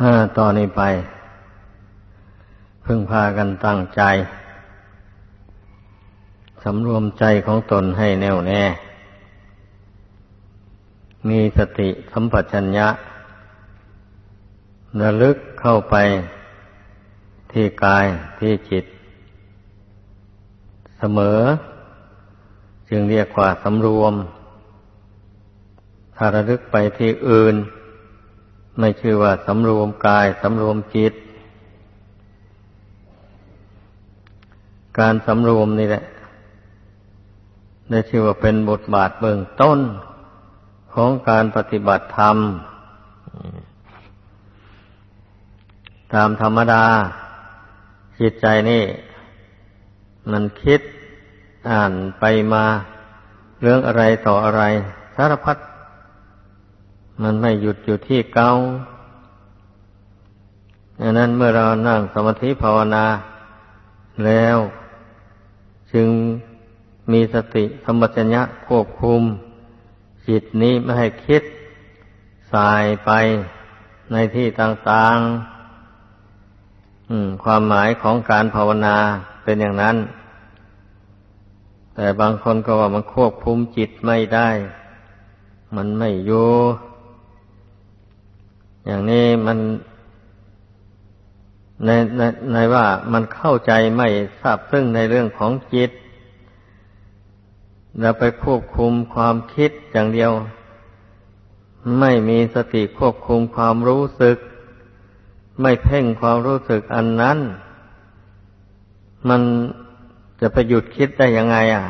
ต่อนนี้ไป พึ่งพากันตั้งใจ สำรวมใจของตนให้แน่วแน่ มีสติสัมปชัญญะระลึกเข้าไปที่กายที่จิต เสมอ จึงเรียกว่าสำรวม ถ้าระลึกไปที่อื่น ไม่ชื่อว่าสำรวมกายสำรวมจิต การสำรวมนี่แหละ ได้ชื่อว่าเป็นบทบาทเบื้องต้นของการปฏิบัติธรรม ตามธรรมดา จิตใจนี่ มันคิดอ่านไปมา เรื่องอะไรต่ออะไร สารพัด มันไม่หยุดอยู่ที่เกาดังนั้นเมื่อเรานั่งสมาธิภาวนา แล้ว จึงมีสติสมบัติญะควบคุม จิตนี้ไม่ให้คิดสายไปในที่ต่างๆความหมายของการภาวนาเป็นอย่างนั้น แต่บางคนก็ว่ามันควบคุมจิตไม่ได้ มันไม่อยู่ อย่างนี้มันในในในว่ามันเข้าใจไม่ทราบซึ่งในเรื่องของจิตเราไปควบคุมความคิดอย่างเดียว ไม่มีสติควบคุมความรู้สึก ไม่เพ่งความรู้สึกอันนั้น มันจะไปหยุดคิดได้ยังไง อะ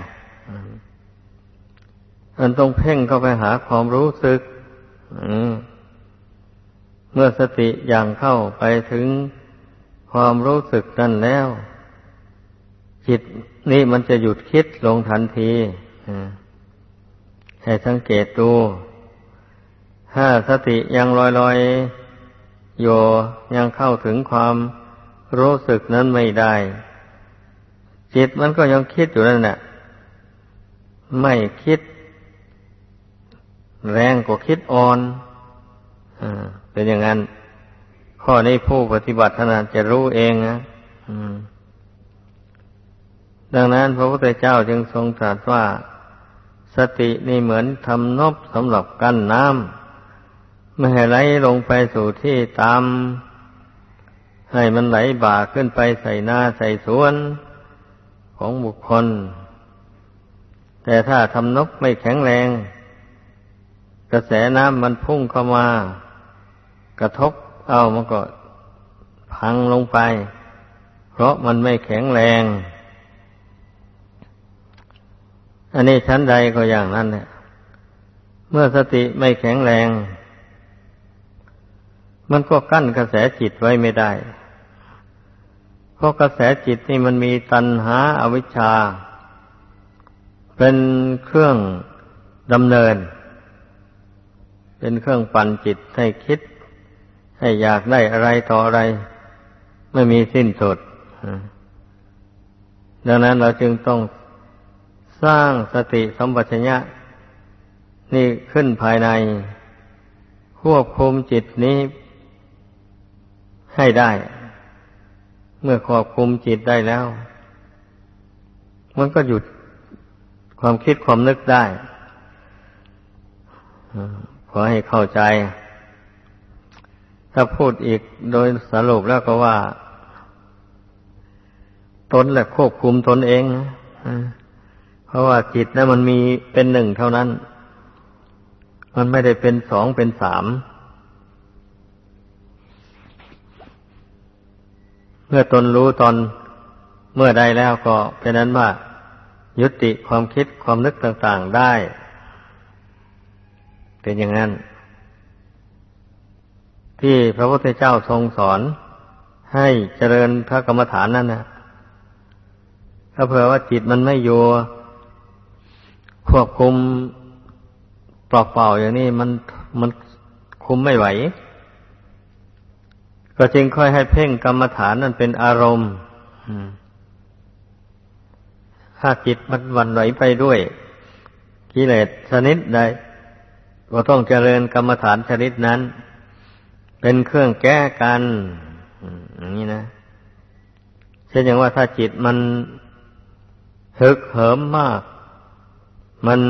มันต้องเพ่งเข้าไปหาความรู้สึก อืม เมื่อสติอย่างเข้าไปถึงความรู้สึกนั่นแล้ว จิตนี่มันจะหยุดคิดลงทันทีให้สังเกตดู ถ้าสติยังลอยลอยโยยังเข้าถึงความรู้สึกนั้นไม่ได้ จิตมันก็ยังคิดอยู่นั่นแหละไม่คิด แรงกว่าคิดอ่อนอ่า เป็นอย่างนั้น ข้อนี้ผู้ปฏิบัตินาจะรู้เองนะดังนั้นพระพุทธเจ้าจึงทรงตรัสว่า สตินี่เหมือนทำนบสำหรับกั้นน้ำไม่ให้ไหลลงไปสู่ที่ตามให้มันไหลบ่าขึ้นไปใส่นาใส่สวนของบุคคล แต่ถ้าทำนบไม่แข็งแรง กระแสน้ำมันพุ่งเข้ามา กระทบเอามันก็พังลงไป เพราะมันไม่แข็งแรง อันนี้ชั้นใดก็อย่างนั้นเนี่ยเมื่อสติไม่แข็งแรง มันก็กั้นกระแสจิตไว้ไม่ได้ เพราะกระแสจิตนี่มันมีตัณหาอาวิชชา เป็นเครื่องดำเนิน เป็นเครื่องปั่นจิตให้คิด ให้อยากได้อะไรต่ออะไร ไม่มีสิ้นสุดดังนั้นเราจึงต้องสร้างสติสัมปชัญญะ นี่ขึ้นภายใน ควบคุมจิตนี้ให้ได้ เมื่อควบคุมจิตได้แล้ว มันก็หยุดความคิดความนึกได้ขอให้เข้าใจ ถ้าพูดอีกโดยสรุปแล้วก็ว่า ตนแหละควบคุมตนเองเพราะว่าจิตนั้นมันมีเป็นหนึ่งเท่านั้น มันไม่ได้เป็นสองเป็นสามเมื่อตนรู้ตอนเมื่อใดแล้วก็เป็นนั้นว่ายุติความคิดความนึกต่าง ๆได้ เป็นอย่างนั้น ที่พระพุทธเจ้าทรงสอนให้เจริญพระกรรมฐานนั่นนะถ้าเผื่อว่าจิตมันไม่อยู่ควบคุมเปล่าๆอย่างนี้มันมันคุมไม่ไหว ก็จึงค่อยให้เพ่งกรรมฐานนั่นเป็นอารมณ์ถ้าจิตมันวันไหวไปด้วยกิเลสชนิดใดก็ต้องเจริญกรรมฐานชนิดนั้น เป็นเครื่องแก้กันอย่างนี้นะเช่นอย่างว่าถ้าจิตมันฮึกเหิมมาก มัน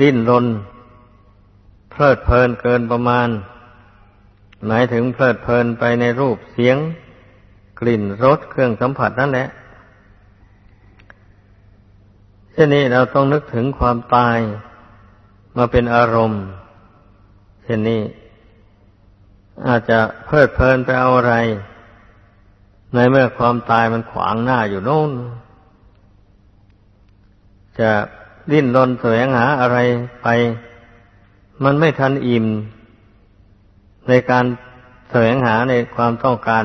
ดิ้นรน เพลิดเพลินเกินประมาณ หมายถึงเพลิดเพลินไปในรูปเสียง กลิ่นรสเครื่องสัมผัสนั่นแหละเช่นนี้เราต้องนึกถึงความตายมาเป็นอารมณ์ เช่นนี้ อาจจะเพลิดเพลินไปเอาอะไร ในเมื่อความตายมันขวางหน้าอยู่โน่น จะดิ้นรนแสวงหาอะไรไป มันไม่ทันอิ่ม ในการแสวงหาในความต้องการ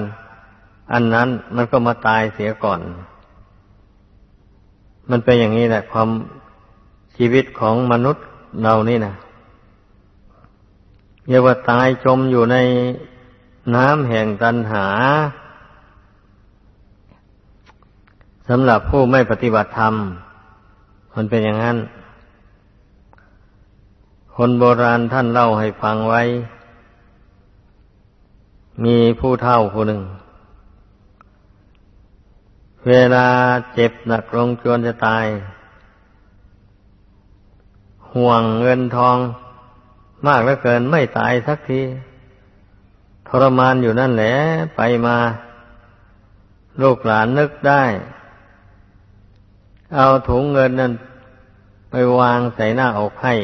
อันนั้นมันก็มาตายเสียก่อน มันเป็นอย่างนี้แหละ ความชีวิตของมนุษย์เรานี่นะ เรียกว่าตายจมอยู่ในน้ำแห่งตันหาสำหรับผู้ไม่ปฏิบัติธรรม มันเป็นอย่างนั้น คนโบราณท่านเล่าให้ฟังไว้ มีผู้เฒ่าคนหนึ่ง เวลาเจ็บหนักลงจวนจะตาย ห่วงเงินทอง มากเหลือเกินไม่ตายสักทีทรมานอยู่นั่นแหละ ไปมาลูกหลานนึกได้ เอาถุงเงินนั้น ไปวางใส่หน้าอกให้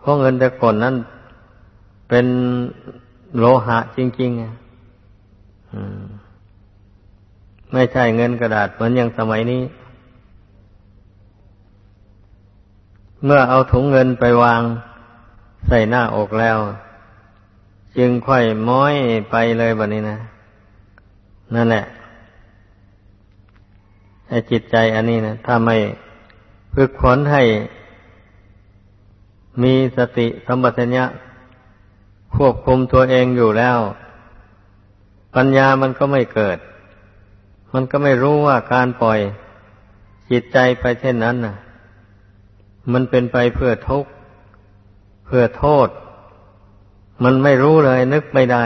เพราะเงินแต่ก่อนนั้นเป็นโลหะจริงๆไม่ใช่เงินกระดาษเหมือนอย่างสมัยนี้ เมื่อเอาถุงเงินไปวาง ใส่หน้าอกแล้ว จึงค่อยม้อยไปเลยแบบนี้นะนั่นแหละไอ้จิตใจอันนี้นะถ้าไม่ฝึกฝนให้ มีสติสัมปชัญญะควบคุมตัวเองอยู่แล้ว ปัญญามันก็ไม่เกิด มันก็ไม่รู้ว่าการปล่อยจิตใจไปเช่นนั้นนะมันเป็นไปเพื่อทุกข์ เพื่อโทษ มันไม่รู้เลย นึกไม่ได้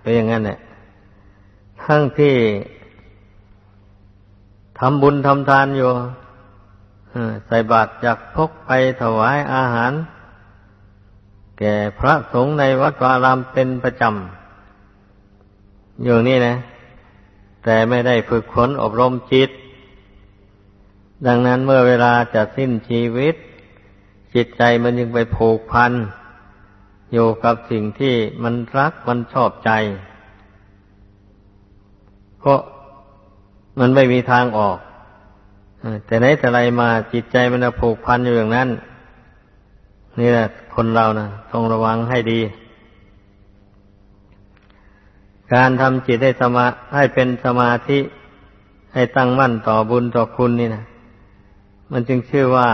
เป็นอย่างนั้นแหละทั้งที่ทำบุญทำทานอยู่ใส่บาตรจากพกไปถวายอาหาร แก่พระสงฆ์ในวัดวารามเป็นประจำอยู่นี่นะ แต่ไม่ได้ฝึกฝนอบรมจิต ดังนั้นเมื่อเวลาจะสิ้นชีวิต จิตใจมันยังไปผูกพันอยู่กับสิ่งที่มันรักมันชอบใจเพราะมันไม่มีทางออกแต่ไหนแต่ไรมาจิตใจมันจะผูกพันอยู่อย่างนั้น นี่แหละคนเรานะต้องระวังให้ดี การทำจิตให้สมาให้เป็นสมาธิให้ตั้งมั่นต่อบุญต่อคุณนี่นะมันจึงชื่อว่า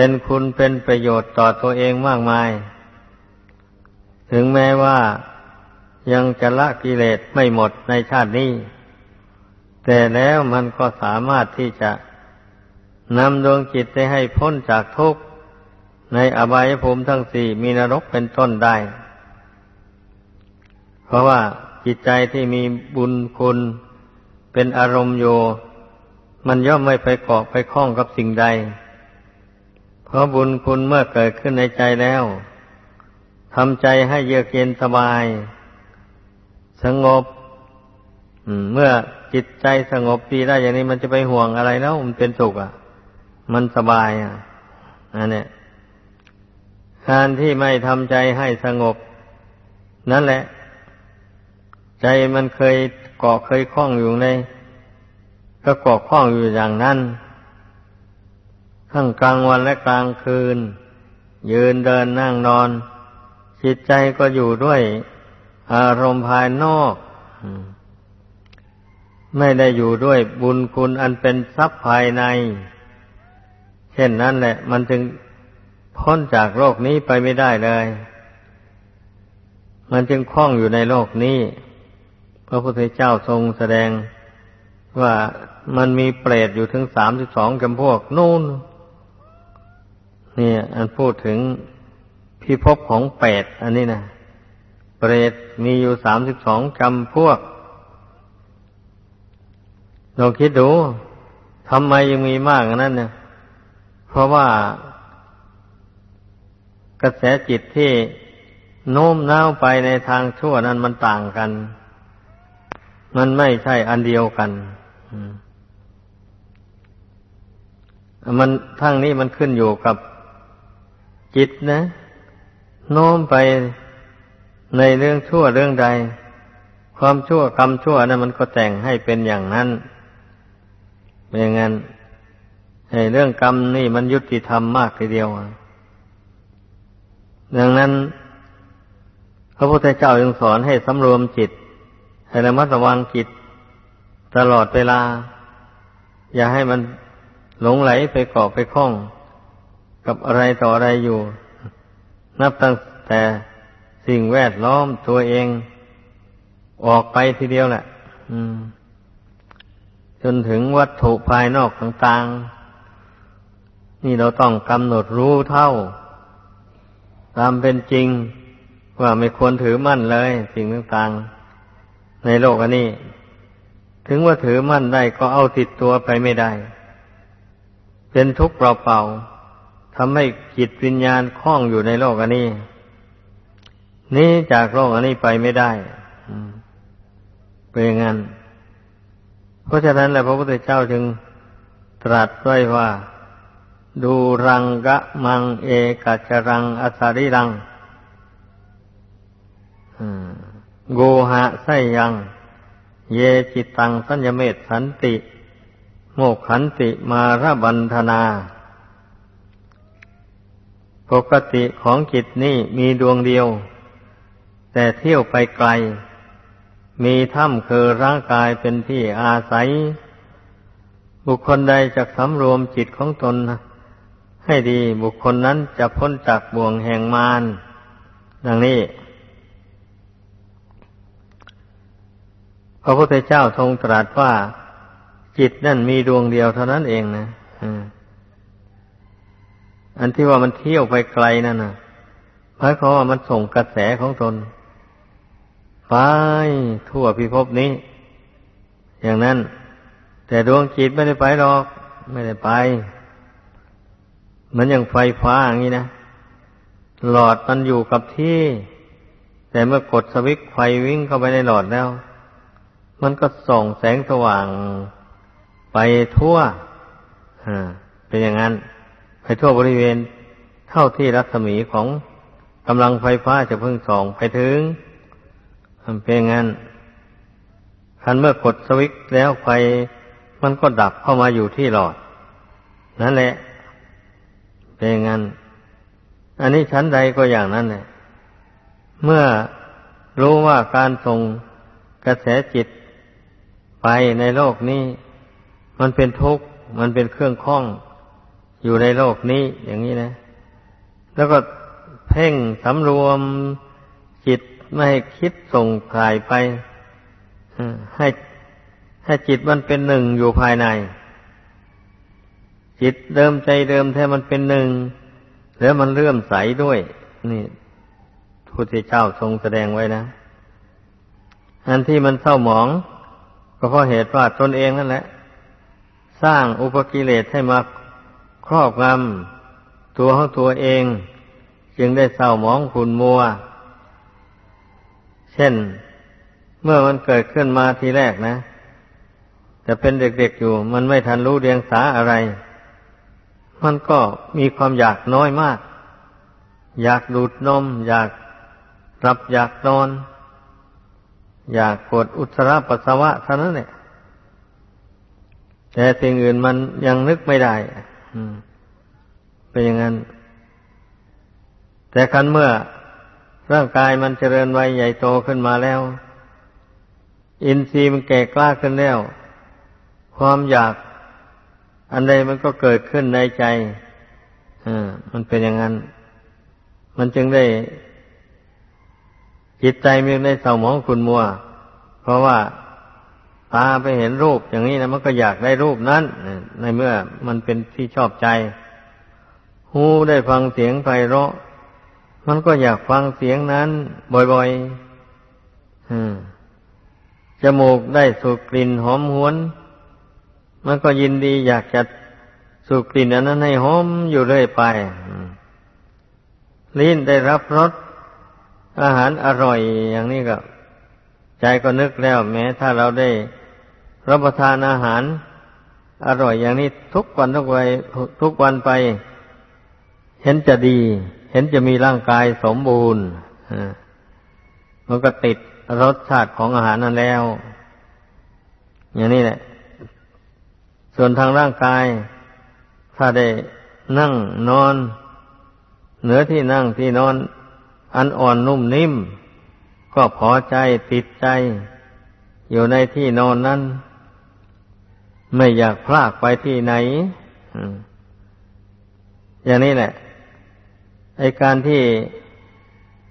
เป็นคุณเป็นประโยชน์ต่อตัวเองมากมาย ถึงแม้ว่ายังจะละกิเลสไม่หมดในชาตินี้ แต่แล้วมันก็สามารถที่จะนำดวงจิตไปให้พ้นจากทุกข์ในอบายภูมิทั้งสี่มีนรกเป็นต้นได้ เพราะว่าจิตใจที่มีบุญคุณเป็นอารมณ์อยู่มันย่อมไม่ไปเกาะไปคล้องกับสิ่งใด เพราะบุญคุณเมื่อเกิดขึ้นในใจแล้วทำใจให้เยือกเย็นสบาย สงบเมื่อจิตใจสงบดีได้อย่างนี้มันจะไปห่วงอะไรแล้วมันเป็นสุขอะ มันสบายอะอันนี้การที่ไม่ทำใจให้สงบ นั่นแหละ ใจมันเคยเกาะเคยคล้องอยู่ใน ก็เกาะข้องอยู่อย่างนั้น ทั้งกลางวันและกลางคืน ยืนเดินนั่งนอน จิตใจก็อยู่ด้วยอารมณ์ภายนอก ไม่ได้อยู่ด้วยบุญคุณอันเป็นทรัพย์ภายใน เช่นนั้นแหละ มันจึงพ้นจากโลกนี้ไปไม่ได้เลย มันจึงคล้องอยู่ในโลกนี้ พระพุทธเจ้าทรงแสดงว่ามันมีเปรตอยู่ถึงสามสิบสองจำพวกนู่น นี่อันพูดถึงพิภพของแปดอันนี้นะเปรตมีอยู่สามสิบสองจำพวกลองคิดดูทำไมยังมีมากนั้นเนี่ยเพราะว่ากระแสจิตที่โน้มน้าวไปในทางชั่วนั้นมันต่างกัน มันไม่ใช่อันเดียวกันมันทั้งนี้มันขึ้นอยู่กับ จิตนะ โน้มไปในเรื่องชั่วเรื่องใด ความชั่วกรรมชั่วนั้นมันก็แต่งให้เป็นอย่างนั้นเป็นอย่างนั้นเรื่องกรรมนี่มันยุติธรรมมากทีเดียวดังนั้น พระพุทธเจ้ายังสอนให้สำรวมจิต ให้ระมัดระวังจิต ตลอดเวลา อย่าให้มันหลงไหลไปเกาะไปคล้อง กับอะไรต่ออะไรอยู่ นับตั้งแต่สิ่งแวดล้อมตัวเองออกไปทีเดียวแหละจนถึงวัตถุภายนอกต่างๆ นี่เราต้องกำหนดรู้เท่า ตามเป็นจริง ว่าไม่ควรถือมั่นเลย สิ่งต่างๆ ในโลกอันนี้ ถึงว่าถือมั่นได้ก็เอาติดตัวไปไม่ได้ เป็นทุกข์เปล่าๆ ทำให้จิตวิญญาณคล้องอยู่ในโลกอันนี้นี้จากโลกอันนี้ไปไม่ได้เป็นอย่างนั้น เพราะฉะนั้นแหละพระพุทธเจ้าจึงตรัสไว้ว่า ดูรังกะมังเอกัจรังอสาริรังโกหะไสยัง เยจิตตังสัญญเมตสันติ โมกขันติมาระบันธนา ปกติของจิตนี่มีดวงเดียว แต่เที่ยวไปไกล มีถ้ำคือร่างกายเป็นที่อาศัย บุคคลใดจะสำรวมจิตของตน ให้ดีบุคคลนั้นจะพ้นจากบ่วงแห่งมารดังนี้พระพุทธเจ้าทรงตรัสว่า จิตนั่นมีดวงเดียวเท่านั้นเองนะอั อันที่ว่ามันเที่ยวไปไกลนั่นนะหมายความว่ามันส่งกระแสของตนไปทั่วพิภพนี้ อย่างนั้น แต่ดวงจิตไม่ได้ไปหรอก ไม่ได้ไปเหมือนอย่างไฟฟ้าอย่างนี้นะหลอดมันอยู่กับที่ แต่เมื่อกดสวิตช์ไฟวิ่งเข้าไปในหลอดแล้ว มันก็ส่องแสงสว่างไปทั่วเป็นอย่างนั้น ไปทั่วบริเวณเท่าที่รัศมีของกำลังไฟฟ้าจะเพิ่งส่องไปถึงเป็นงั้นคันเมื่อกดสวิตช์แล้วไฟมันก็ดับเข้ามาอยู่ที่หลอด นั่นแหละ เป็นงั้น อันนี้ชั้นใดก็อย่างนั้นแหละเมื่อรู้ว่าการส่งกระแสจิตไปในโลกนี้ มันเป็นทุกข์ มันเป็นเครื่องข้อง อยู่ในโลกนี้อย่างนี้นะ แล้วก็เพ่งสำรวมจิตไม่ให้คิดส่งกายไปให้ให้จิตมันเป็นหนึ่งอยู่ภายใน จิตเดิมใจเดิมแท้มันเป็นหนึ่ง แล้วมันเลื่อมใสด้วย นี่พุทธเจ้าทรงแสดงไว้นะ อันที่มันเศร้าหมอง ก็เพราะเหตุว่าตนเองนั่นแหละ สร้างอุปกิเลสให้มา ครอบงำตัวของตัวเอง จึงได้เศร้าหมองขุนมัว เช่น เมื่อมันเกิดขึ้นมาทีแรกนะ แต่เป็นเด็กๆอยู่ มันไม่ทันรู้เรียงสาอะไร มันก็มีความอยากน้อยมาก อยากดูดนม อยากรับอยากนอน อยากกดอุจจาระปัสสาวะเท่านั้นแหละแต่สิ่งอื่นมันยังนึกไม่ได้ เป็นอย่างนั้น แต่คันเมื่อร่างกายมันเจริญวัยใหญ่โตขึ้นมาแล้ว อินทรีย์มันแก่กล้าขึ้นแล้ว ความอยากอันใดมันก็เกิดขึ้นในใจมันเป็นอย่างนั้น มันจึงได้ จิตใจมันได้เศร้าหมองขุนมัว เพราะว่า ตาไปเห็นรูปอย่างนี้นะมันก็อยากได้รูปนั้นในเมื่อมันเป็นที่ชอบใจ หูได้ฟังเสียงไพเราะ มันก็อยากฟังเสียงนั้นบ่อยๆจมูกได้สูดกลิ่นหอมหวน มันก็ยินดีอยากจะสูดกลิ่นอันนั้นให้หอมอยู่เรื่อยไปลิ้นได้รับรสอาหารอร่อยอย่างนี้ก็ ใจก็นึกแล้ว แม้ถ้าเราได้ รับประทานอาหาร อร่อยอย่างนี้ทุกวันทุกวันทุกวันไป เห็นจะดี เห็นจะมีร่างกายสมบูรณ์มันก็ติดรสชาติของอาหารนั้นแล้ว อย่างนี้แหละ ส่วนทางร่างกาย ถ้าได้นั่งนอน เหนือที่นั่งที่นอน อันอ่อนนุ่มนิ่ม ก็พอใจติดใจ อยู่ในที่นอนนั้น ไม่อยากพลากไปที่ไหนอย่างนี้แหละไอการที่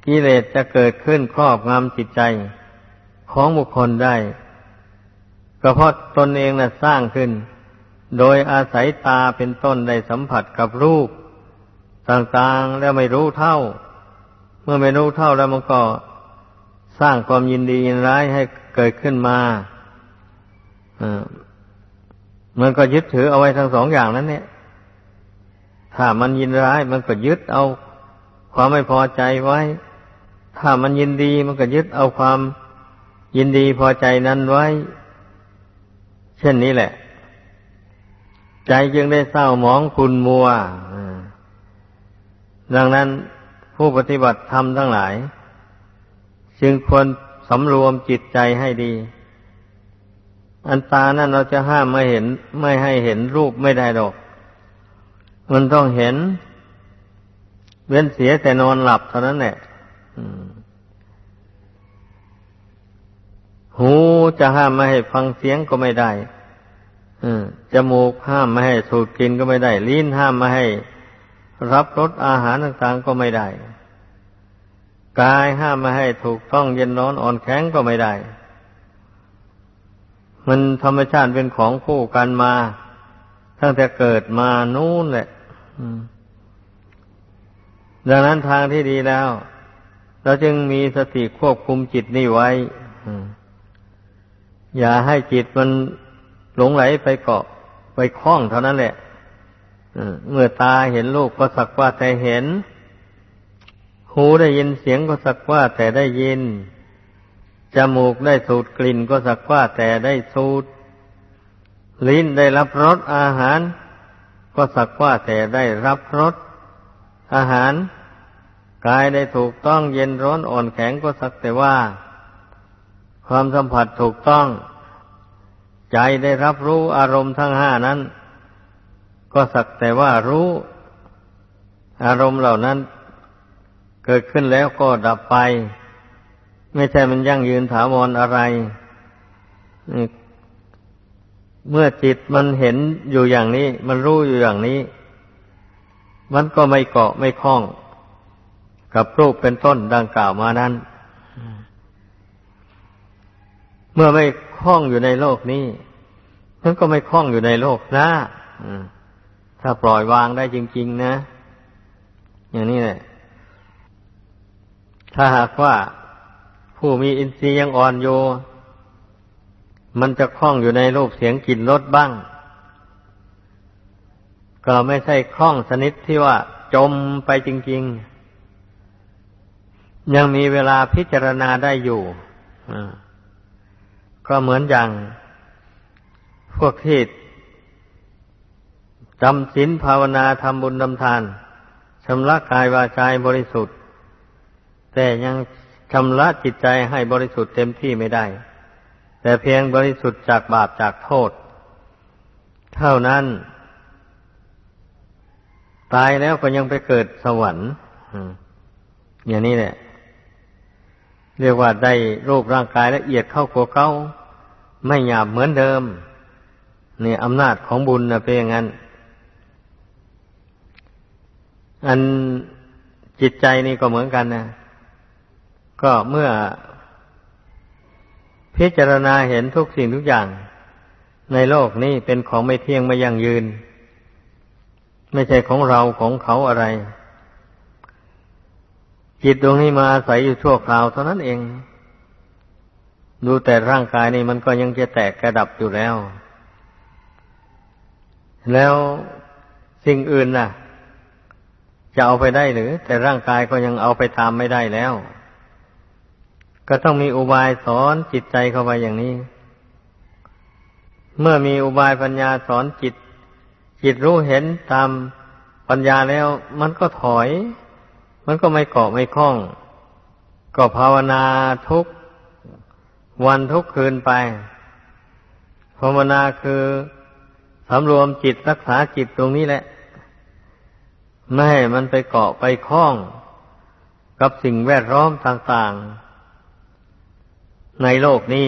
กิเลสจะเกิดขึ้นครอบงำจิตใจของบุคคลได้ก็เพราะตนเองนะ่ะสร้างขึ้น โดยอาศัยตาเป็นต้นได้สัมผัสกับรูปต่างๆแล้วไม่รู้เท่า เมื่อไม่รู้เท่าแล้วมันก็สร้างความยินดียินร้ายให้เกิดขึ้นมาอ่า มันก็ยึดถือเอาไว้ทั้งสองอย่างนั้น เนี่ย ถ้ามันยินร้าย มันก็ยึดเอาความไม่พอใจไว้ ถ้ามันยินดี มันก็ยึดเอาความยินดีพอใจนั้นไว้ เช่นนี้แหละ ใจจึงได้เศร้าหมองคุณมัวดังนั้นผู้ปฏิบัติธรรมทั้งหลาย จึงควรสำรวมจิตใจให้ดี อันตานั้นเราจะห้ามไม่เห็น ไม่ให้เห็นรูปไม่ได้ดอก มันต้องเห็น เว้นเสียแต่นอนหลับเท่านั้นแหละหูจะห้ามไม่ให้ฟังเสียงก็ไม่ได้จมูกห้ามไม่ให้สูดกลิ่นก็ไม่ได้ ลิ้นห้ามไม่ให้รับรสอาหารต่างๆก็ไม่ได้ กายห้ามไม่ให้ถูกต้องเย็นร้อนอ่อนแข็งก็ไม่ได้ มันธรรมชาติเป็นของคู่กันมา ตั้งแต่เกิดมานู่นแหละดังนั้นทางที่ดีแล้ว เราจึงมีสติควบคุมจิตนี่ไว้อย่าให้จิตมันหลงไหลไปเกาะไปคล้องเท่านั้นแหละเมื่อตาเห็นรูปก็สักว่าแต่เห็น หูได้ยินเสียงก็สักว่าแต่ได้ยิน จมูกได้สูดกลิ่นก็สักว่าแต่ได้สูดลิ้นได้รับรสอาหาร ก็สักว่าแต่ได้รับรสอาหารกายได้ถูกต้องเย็นร้อนอ่อนแข็งก็สักแต่ว่า ความสัมผัสถูกต้อง ใจได้รับรู้อารมณ์ทั้งห้านั้น ก็สักแต่ว่ารู้ อารมณ์เหล่านั้น เกิดขึ้นแล้วก็ดับไป ไม่ใช่มันยั่งยืนถาวรอะไร เมื่อจิตมันเห็นอยู่อย่างนี้ มันรู้อยู่อย่างนี้ มันก็ไม่เกาะไม่คล้อง กับรูปเป็นต้นดังกล่าวมานั้น เมื่อไม่คล้องอยู่ในโลกนี้ มันก็ไม่คล้องอยู่ในโลกหน้าถ้าปล่อยวางได้จริง ๆ นะ อย่างนี้แหละถ้าหากว่า ผู้มีอินทรีย์ยังอ่อนโยมันจะคล้องอยู่ในรูปเสียงกลิ่นรสบ้าง ก็ไม่ใช่คล้องสนิทที่ว่าจมไปจริง ๆ ยังมีเวลาพิจารณาได้อยู่ก็เหมือนอย่าง พวกที่จำศีลภาวนาทำบุญทำทานชำระกายวาจาบริสุทธิ์ แต่ยัง ชำระจิตใจให้บริสุทธิ์เต็มที่ไม่ได้ แต่เพียงบริสุทธิ์จากบาปจากโทษ เท่านั้น ตายแล้วก็ยังไปเกิดสวรรค์อย่างนี้แหละเรียกว่าได้รูปร่างกายละเอียดเข้ากว่าเก่าไม่หยาบเหมือนเดิมนี่อำนาจของบุญนะเป็นอย่างนั้น อันจิตใจนี่ก็เหมือนกันนะ ก็เมื่อพิจารณาเห็นทุกสิ่งทุกอย่าง ในโลกนี้เป็นของไม่เที่ยงไม่ยั่งยืน ไม่ใช่ของเราของเขาอะไร จิตดวงนี้มาอาศัยอยู่ชั่วคราวเท่านั้นเอง ดูแต่ร่างกายนี่มันก็ยังจะแตกกระดับอยู่แล้ว แล้วสิ่งอื่นน่ะ จะเอาไปได้หรือ แต่ร่างกายก็ยังเอาไปตามไม่ได้แล้ว ก็ต้องมีอุบายสอนจิตใจเข้าไปอย่างนี้ เมื่อมีอุบายปัญญาสอนจิต จิตรู้เห็นตามปัญญาแล้ว มันก็ถอย มันก็ไม่เกาะไม่คล้อง ก็ภาวนาทุกวันทุกคืนไป ภาวนาคือสำรวมจิตรักษาจิตตรงนี้แหละ ไม่ให้มันไปเกาะไปคล้อง กับสิ่งแวดล้อมต่าง ๆ ในโลกนี้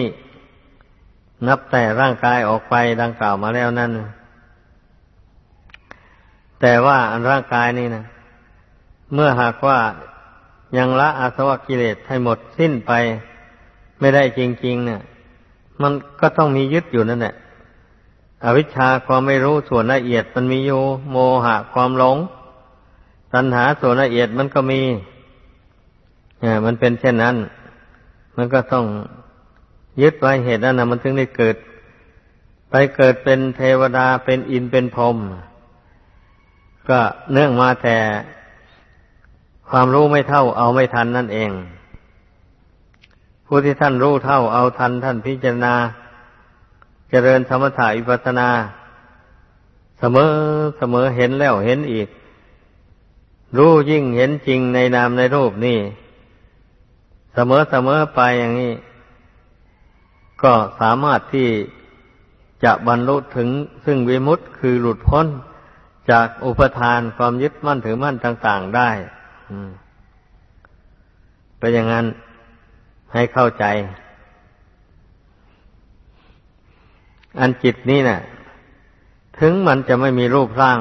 นับแต่ร่างกายออกไปดังกล่าวมาแล้วนั่น แต่ว่าอันร่างกายนี่นะเมื่อหากว่ายังละอาสวะกิเลสให้หมดสิ้นไปไม่ได้จริง ๆ เนี่ย มันก็ต้องมียึดอยู่นั่นแหละอวิชชาความไม่รู้ส่วนละเอียดมันมีอยู่โมหะความหลง ตัณหาส่วนละเอียดมันก็มีเนี่ยมันเป็นเช่นนั้น มันก็ต้อง ยึดไว้เหตุนั้นนะมันถึงได้เกิด ไปเกิดเป็นเทวดาเป็นอินเป็นพรหมก็เนื่องมาแต่ความรู้ไม่เท่าเอาไม่ทันนั่นเอง ผู้ที่ท่านรู้เท่าเอาทันท่านพิจารณา เจริญธรรมถ่ายวิปัสนา เสมอเสมอเห็นแล้วเห็นอีก รู้ยิ่งเห็นจริงในนามในรูปนี่ เสมอเสมอไปอย่างนี้ ก็สามารถที่จะบรรลุถึงซึ่งวิมุตต์คือหลุดพ้นจากอุปทานความยึดมั่นถือมั่นต่าง ๆได้เป็นอย่างนั้นให้เข้าใจ อันจิตนี้นะ่ะ ถึงมันจะไม่มีรูปร่าง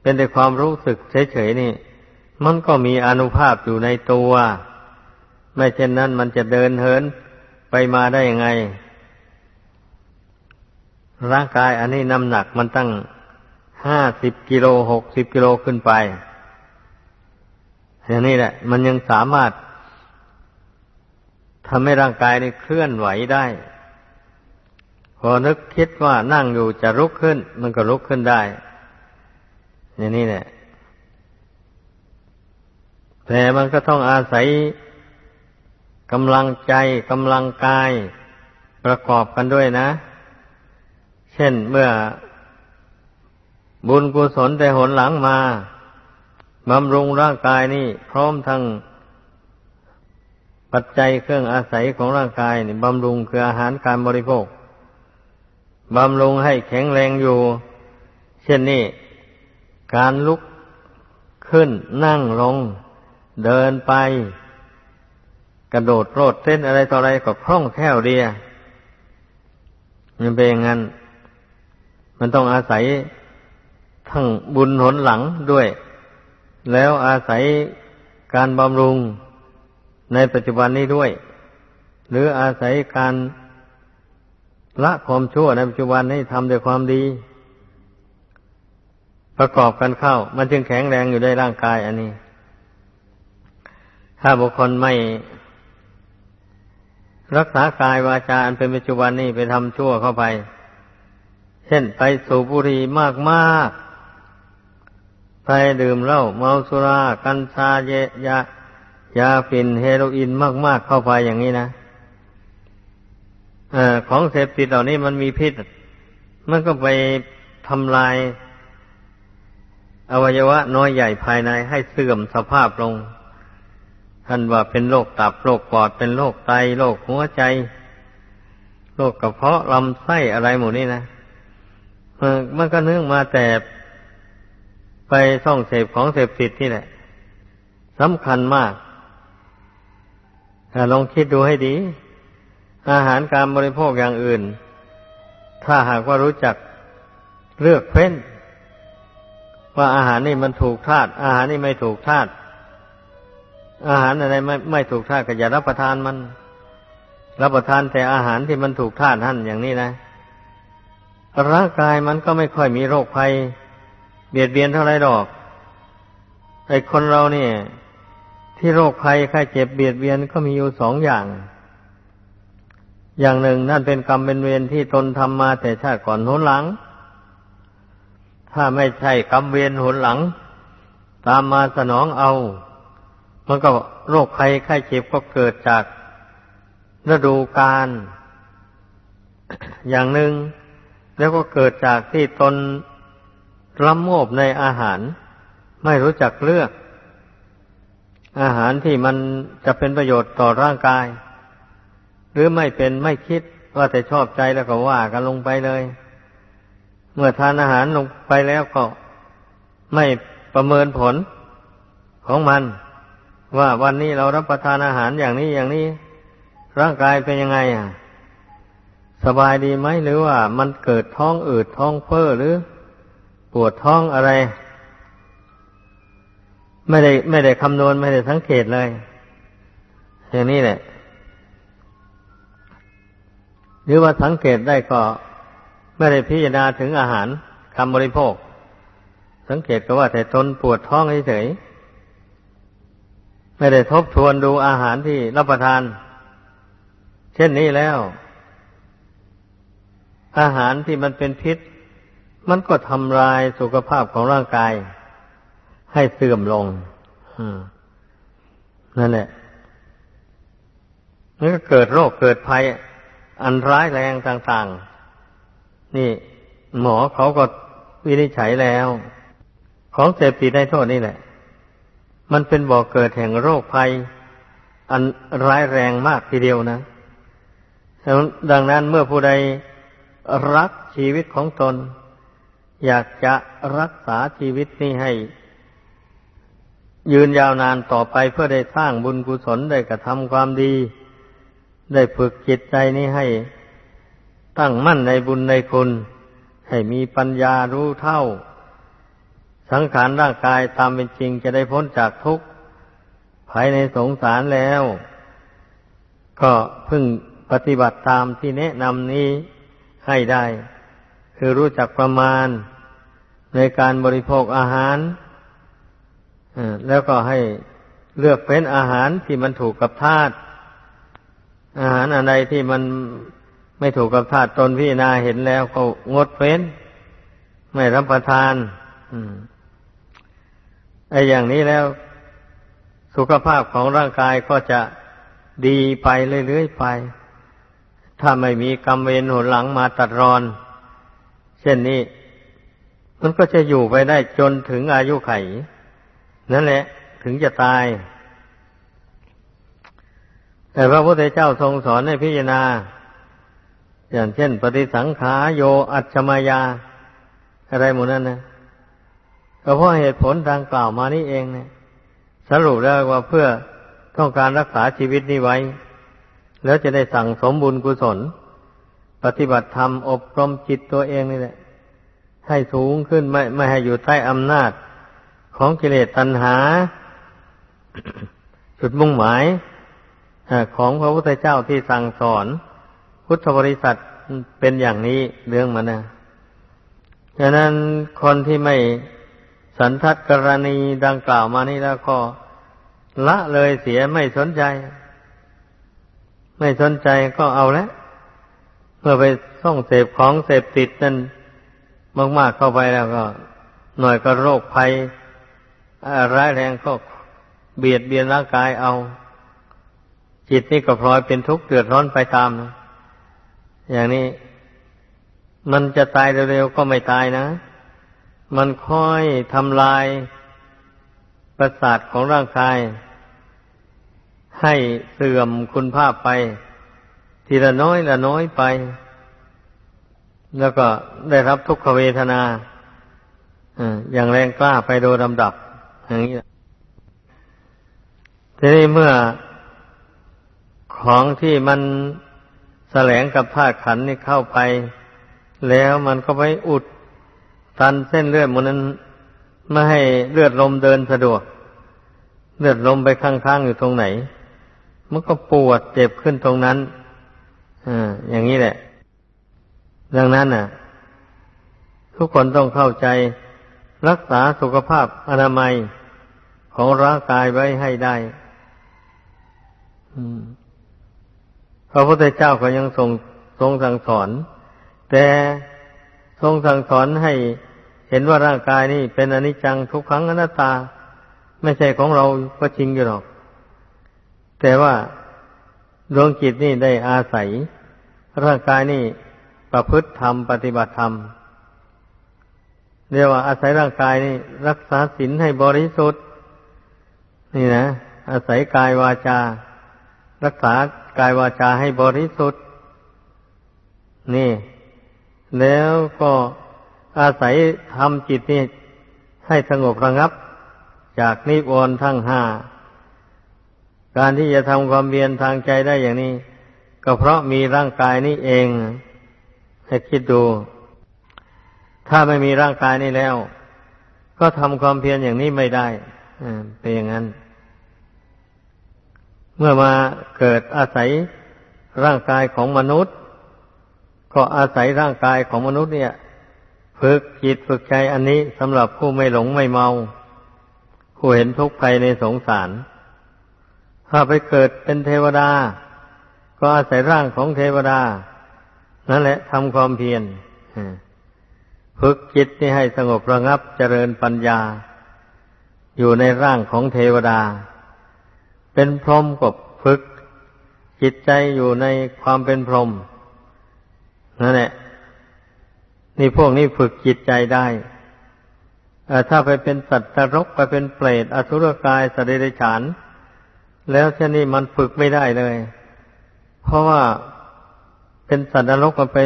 เป็นแต่ความรู้สึกเฉยๆนี่ มันก็มีอนุภาพอยู่ในตัว ไม่เช่นนั้นมันจะเดินเหิน ไปมาได้ยังไง ร่างกายอันนี้น้ำหนักมันตั้งห้าสิบกิโลหกสิบกิโลขึ้นไปอย่างนี้แหละ มันยังสามารถทำให้ร่างกายนี้เคลื่อนไหวได้ พอนึกคิดว่านั่งอยู่จะลุกขึ้น มันก็ลุกขึ้นได้ อย่างนี้แหละแต่มันก็ต้องอาศัย กำลังใจกำลังกายประกอบกันด้วยนะ เช่นเมื่อบุญกุศลแต่หนหลังมาบำรุงร่างกายนี่ พร้อมทั้งปัจจัยเครื่องอาศัยของร่างกายนี่บำรุงคืออาหารการบริโภคบำรุงให้แข็งแรงอยู่ เช่นนี้ การลุกขึ้นนั่งลง เดินไป กระโดดโลดเต้นอะไรต่ออะไรก็คล่องแคล่วเดียมันเป็นอย่างนั้น มันต้องอาศัยทั้งบุญหนหลังด้วย แล้วอาศัยการบำรุงในปัจจุบันนี้ด้วย หรืออาศัยการละความชั่วในปัจจุบันนี้ทำด้วยความดี ประกอบกันเข้า มันจึงแข็งแรงอยู่ในร่างกายอันนี้ ถ้าบุคคลไม่ รักษากายวาจาอันเป็นปัจจุบันนี้ไปทำชั่วเข้าไป เช่นไปสูบบุหรี่มากๆ ไปดื่มเหล้าเมาสุรา กัญชาเยยายาฝิ่นเฮโรอีนมาก ๆ เข้าไปอย่างนี้นะอของเสพติดเหล่านี้มันมีพิษ มันก็ไปทำลาย อวัยวะน้อยใหญ่ภายในให้เสื่อมสภาพลง ท่านว่าเป็นโรคตับโรคปอดเป็นโรคไตโรคหัวใจโรคกระเพาะลำไส้อะไรหมดนี่นะมันก็เนื่องมาแต่ไปท่องเสพของเสพติดนี่แหละสำคัญมากลองคิดดูให้ดี อาหารการบริโภคอย่างอื่น ถ้าหากว่ารู้จักเลือกเฟ้น ว่าอาหารนี่มันถูกธาตุอาหารนี่ไม่ถูกธาตุ อาหารอะไรไม่ไม่ถูกธาตุก็อย่ารับประทานมัน รับประทานแต่อาหารที่มันถูกธาตุท่านอย่างนี้นะร่างกายมันก็ไม่ค่อยมีโรคภัย เบียดเบียนเท่าไรดอกไอ้คนเราเนี่ย ที่โรคภัยไข้เจ็บเบียดเบียนก็มีอยู่สองอย่าง อย่างหนึ่งนั่นเป็นกรรมเป็นเวรที่ตนทำมาแต่ชาติก่อนหนหลัง ถ้าไม่ใช่กรรมเวรหนหลัง ตามมาสนองเอา มันก็โรคภัยไข้เจ็บก็เกิดจากฤดูกาลอย่างหนึ่งแล้วก็เกิดจากที่ตนรับโมบในอาหาร ไม่รู้จักเลือก อาหารที่มันจะเป็นประโยชน์ต่อร่างกาย หรือไม่เป็นไม่คิดว่าแต่ชอบใจแล้วก็ว่ากันลงไปเลย เมื่อทานอาหารลงไปแล้วก็ไม่ประเมินผลของมัน ว่าวันนี้เรารับประทานอาหารอย่างนี้อย่างนี้ ร่างกายเป็นยังไงอะ สบายดีไหมหรือว่ามันเกิดท้องอืดท้องเฟ้อหรือ ปวดท้องอะไร ไม่ได้ ไม่ได้คำนวณไม่ได้สังเกตเลย อย่างนี้แหละ หรือว่าสังเกตได้ก็ไม่ได้พิจารณาถึงอาหารคำบริโภค สังเกตก็ว่าแต่ตนปวดท้องเฉย ไม่ได้ทบทวนดูอาหารที่รับประทาน เช่นนี้แล้ว อาหารที่มันเป็นพิษ มันก็ทำลายสุขภาพของร่างกาย ให้เสื่อมลงนั่นแหละมันก็เกิดโรคเกิดภัย อันร้ายแรงต่างๆ นี่ หมอเขาก็วินิจฉัยแล้ว ของเสพติดในโทษนี่แหละ มันเป็นบ่อกเกิดแห่งโรคภัย อันร้ายแรงมากทีเดียวนะ ดังนั้นเมื่อผู้ใดรักชีวิตของตน อยากจะรักษาชีวิตนี้ให้ ยืนยาวนานต่อไปเพื่อได้สร้างบุญกุศลได้กระทำความดี ได้ฝึกจิตใจนี้ให้ ตั้งมั่นในบุญในคุณ ให้มีปัญญารู้เท่า สังขารร่างกายตามเป็นจริงจะได้พ้นจากทุกข์ภายในสงสารแล้ว ก็พึ่งปฏิบัติตามที่แนะนำนี้ให้ได้ คือรู้จักประมาณในการบริโภคอาหารแล้วก็ให้เลือกเป็นอาหารที่มันถูกกับธาตุอาหารอะไรที่มันไม่ถูกกับธาตุตนพี่นาเห็นแล้วก็งดเว้น ไม่รับประทาน ไอ้อย่างนี้แล้ว สุขภาพของร่างกายก็จะดีไปเรื่อยๆไป ถ้าไม่มีกรรมเวรหนหลังมาตัดรอน เช่นนี้ มันก็จะอยู่ไปได้จนถึงอายุไข นั่นแหละ ถึงจะตาย แต่พระพุทธเจ้าทรงสอนให้พิจารณา อย่างเช่น ปฏิสังขาโยอัจฉมายา อะไรหมดนั้นนะ ก็เพราะเหตุผลดังกล่าวมานี่เองเนะสรุปแล้วว่าเพื่อต้องการรักษาชีวิตนี้ไว้ แล้วจะได้สั่งสมบุญกุศล ปฏิบัติธรรมอบรมจิตตัวเองนี่แหละให้สูงขึ้นไม่ไม่ให้อยู่ใต้อำนาจของกิเลสตัณหา จุดมุ่งหมายของพระพุทธเจ้าที่สั่งสอน พุทธบริษัทเป็นอย่างนี้เรื่องมันนะฉะนั้นคนที่ไม่ สันทัดกรณีดังกล่าวมานี่แล้วก็ละเลยเสียไม่สนใจ ไม่สนใจก็เอาแล้วเมื่อไปส่องเสพของเสพติดนั่นมากๆเข้าไปแล้วก็ หน่อยก็โรคภัยร้ายแรงก็เบียดเบียนร่างกายเอา จิตนี่ก็พลอยเป็นทุกข์เดือดร้อนไปตามนะอย่างนี้ มันจะตายเร็วๆก็ไม่ตายนะ มันค่อยทำลายประสาทของร่างกาย ให้เสื่อมคุณภาพไป ทีละน้อยละน้อยไป แล้วก็ได้รับทุกขเวทนาอย่างแรงกล้าไปโดยลำดับ อย่างนี้ทีนี้เมื่อของที่มันแสลงกับธาตุขันนี่เข้าไป แล้วมันก็ไปอุด ตันเส้นเลือดมันนั้นไม่ให้เลือดลมเดินสะดวก เลือดลมไปข้างๆอยู่ตรงไหน มันก็ปวดเจ็บขึ้นตรงนั้นอ่าอย่างนี้แหละ ดังนั้นน่ะ ทุกคนต้องเข้าใจรักษาสุขภาพอนามัยของร่างกายไว้ให้ได้พระพุทธเจ้าก็ยังทรงทรงสั่งสอน แต่ ทรงสั่งสอนให้เห็นว่าร่างกายนี่เป็นอนิจจังทุกขังอนัตตา ไม่ใช่ของเราก็จริงอยู่หรอก แต่ว่าดวงจิตนี่ได้อาศัย ร่างกายนี่ประพฤติธรรมปฏิบัติธรรมเรียกว่าอาศัยร่างกายนี่ รักษาศีลให้บริสุทธิ์ นี่นะอาศัยกายวาจา รักษากายวาจาให้บริสุทธิ์ นี่ แล้วก็อาศัยทำจิตนี่ให้สงบระงับ จากนิวรณ์ทั้งห้า การที่จะทำความเบียนทางใจได้อย่างนี้ ก็เพราะมีร่างกายนี้เอง ให้คิดดู ถ้าไม่มีร่างกายนี้แล้ว ก็ทำความเพียรอย่างนี้ไม่ได้เป็นอย่างนั้น เมื่อมาเกิดอาศัยร่างกายของมนุษย์ ก็อาศัยร่างกายของมนุษย์เนี่ย ฝึกจิตฝึกใจอันนี้สำหรับผู้ไม่หลงไม่เมา ผู้เห็นทุกข์ภัยในสงสาร ถ้าไปเกิดเป็นเทวดา ก็อาศัยร่างของเทวดา นั่นแหละทำความเพียรฝึกจิตนี่ให้สงบระงับเจริญปัญญา อยู่ในร่างของเทวดา เป็นพรหมก็ฝึกจิตใจอยู่ในความเป็นพรหม นั่นแหละ นี่พวกนี้ฝึกจิตใจได้ถ้าไปเป็นสัตว์นรกไปเป็นเปรตอสุรกายสเดรัจฉาน แล้วเช่นนี้มันฝึกไม่ได้เลย เพราะว่าเป็นสัตว์นรกมันไป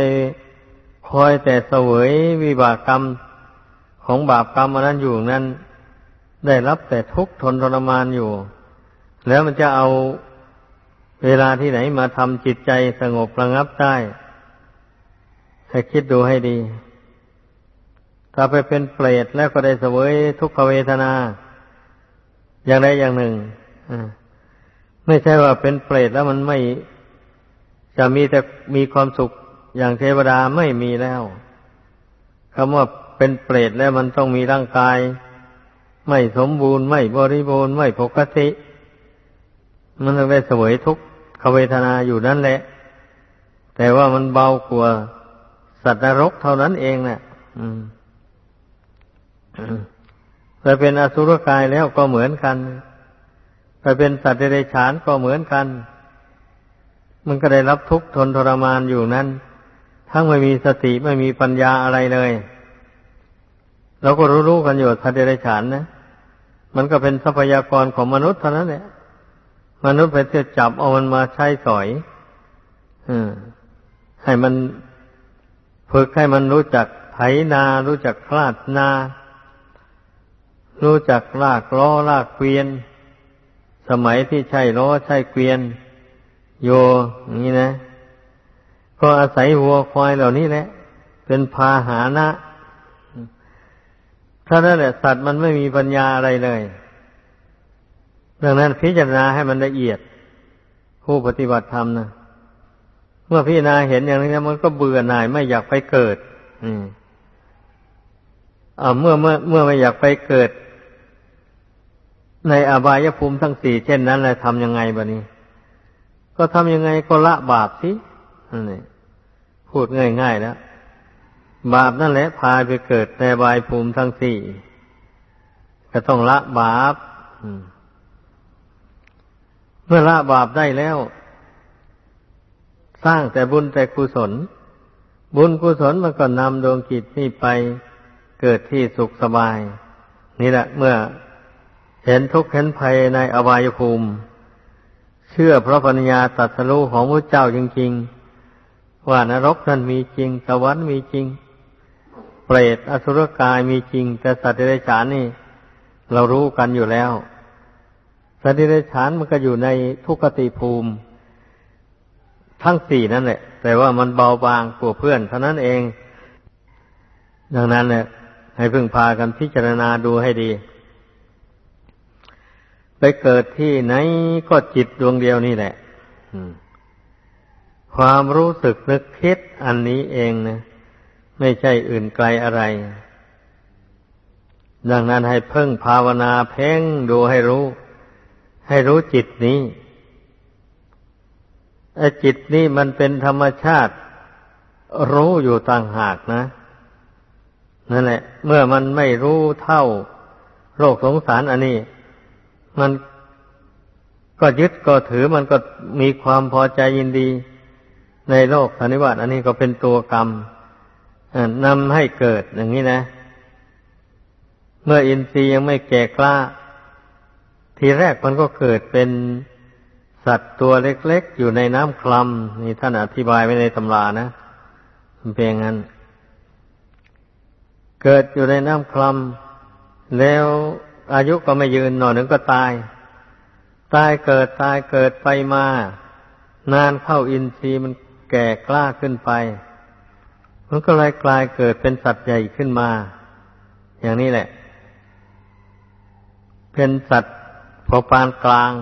คอยแต่เสวยวิบากกรรมของบาปกรรมอันนั้นอยู่นั้น ได้รับแต่ทุกข์ทนทรมานอยู่ แล้วมันจะเอาเวลาที่ไหนมาทำจิตใจสงบระงับได้ ให้คิดดูให้ดี ถ้าไปเป็นเปรตแล้วก็ได้เสวยทุกขเวทนา อย่างใดอย่างหนึ่งไม่ใช่ว่าเป็นเปรตแล้วมันไม่จะมีแต่มีความสุขอย่างเทวดาไม่มีแล้วคำว่าเป็นเปรตแล้วมันต้องมีร่างกาย ไม่สมบูรณ์ไม่บริบูรณ์ไม่ปกติ มันต้องได้เสวยทุกขเวทนาอยู่นั่นแหละ แต่ว่ามันเบากว่า สัตว์นรกเท่านั้นเองนะ่ะไปเป็นอสุรกายแล้วก็เหมือนกัน ไปเป็นสัตว์เดรัจฉานก็เหมือนกัน มันก็ได้รับทุกข์ทนทรมานอยู่นั้น ทั้งไม่มีสติไม่มีปัญญาอะไรเลยเราก็รู้ๆกันอยู่สัตว์เดรัจฉานนะมันก็เป็นทรัพยากรของมนุษย์เท่านั้นแหละมนุษย์ไปเที่ยวจับเอามันมาใช้สอยอให้มัน ฝึกให้มันรู้จักไถนา รู้จักคลาดนา รู้จักลากล้อลากเกวียน สมัยที่ใช่ล้อใช่เกวียน โยอย่างนี้นะ ก็อาศัยวัวควายเหล่านี้แหละ เป็นพาหานะถ้านั่นแหละสัตว์มันไม่มีปัญญาอะไรเลยดังนั้นพิจารณาให้มันละเอียด ผู้ปฏิบัติธรรมนะ เมื่อพี่นาเห็นอย่างนี้มันก็เบื่อหน่ายไม่อยากไปเกิด อืมอ่าเมื่อเมื่อเมื่อไม่อยากไปเกิด ในอบายภูมิทั้งสี่เช่นนั้นเลยทำยังไงบะนี้ ก็ทำยังไงก็ละบาปสินี่พูดง่ายๆแล้วบาปนั่นแหละพาไปเกิดในบายภูมิทั้งสี่ก็ต้องละบาปเมื่อละบาปได้แล้ว สร้างแต่บุญแต่กุศล บุญกุศลมันก็นำดวงจิตนี่ไปเกิดที่สุขสบาย นี่แหละเมื่อเห็นทุกข์เห็นภัยในอบายภูมิ เชื่อพระปัญญาตรัสรู้ของพระเจ้าจริง ๆ ว่านรกนั้นมีจริงสวรรค์มีจริง เปรตอสุรกายมีจริง แต่สัตว์เดรัจฉานนี่ เรารู้กันอยู่แล้ว สัตว์เดรัจฉานมันก็อยู่ในทุกขติภูมิ ทั้งสี่นั่นแหละ แต่ว่ามันเบาบางกว่าเพื่อนเท่านั้นเอง ดังนั้นเนี่ยให้พึ่งพากันพิจารณาดูให้ดี ไปเกิดที่ไหนก็จิตดวงเดียวนี่แหละความรู้สึกนึกคิดอันนี้เองนะไม่ใช่อื่นไกลอะไร ดังนั้นให้เพ่งภาวนาเพ่งดูให้รู้ ให้รู้จิตนี้ ไอ้จิตนี่มันเป็นธรรมชาติ รู้อยู่ต่างหากนะนั่นแหละ เมื่อมันไม่รู้เท่าโรคสงสารอันนี้ มันก็ยึดก็ถือมันก็มีความพอใจยินดี ในโลกสันนิวาตอันนี้ก็เป็นตัวกรรมนำให้เกิดอย่างนี้นะ เมื่ออินทรีย์ยังไม่แก่กล้า ทีแรกมันก็เกิดเป็น สัตว์ตัวเล็กๆ อยู่ในน้ำคลำนี่ท่านอธิบายไว้ในตำรานะมันเป็นงั้น เกิดอยู่ในน้ำคลำแล้วอายุก็ไม่ยืนหน่อยหนึ่งก็ตาย ตายเกิดตายเกิดไปมา นานเข้าอินทรีย์มันแก่กล้าขึ้นไป มันก็เลยกลายเกิดเป็นสัตว์ใหญ่ขึ้นมา อย่างนี้แหละ เป็นสัตว์พอปานกลาง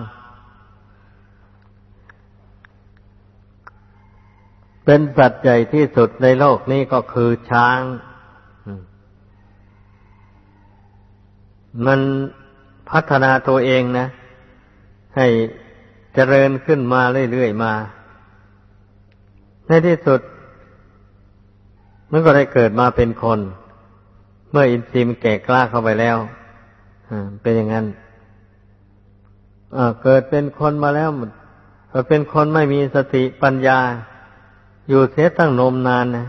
เป็นสัตว์ใหญ่ที่สุดในโลกนี้ก็คือช้าง มันพัฒนาตัวเองนะ ให้เจริญขึ้นมาเรื่อยๆมา ในที่สุด มันก็ได้เกิดมาเป็นคน เมื่ออินทรีย์มันแก่กล้าเข้าไปแล้วเป็นอย่างนั้นเกิดเป็นคนมาแล้วเป็นคนไม่มีสติปัญญา อยู่เสียตั้งนมนานนะ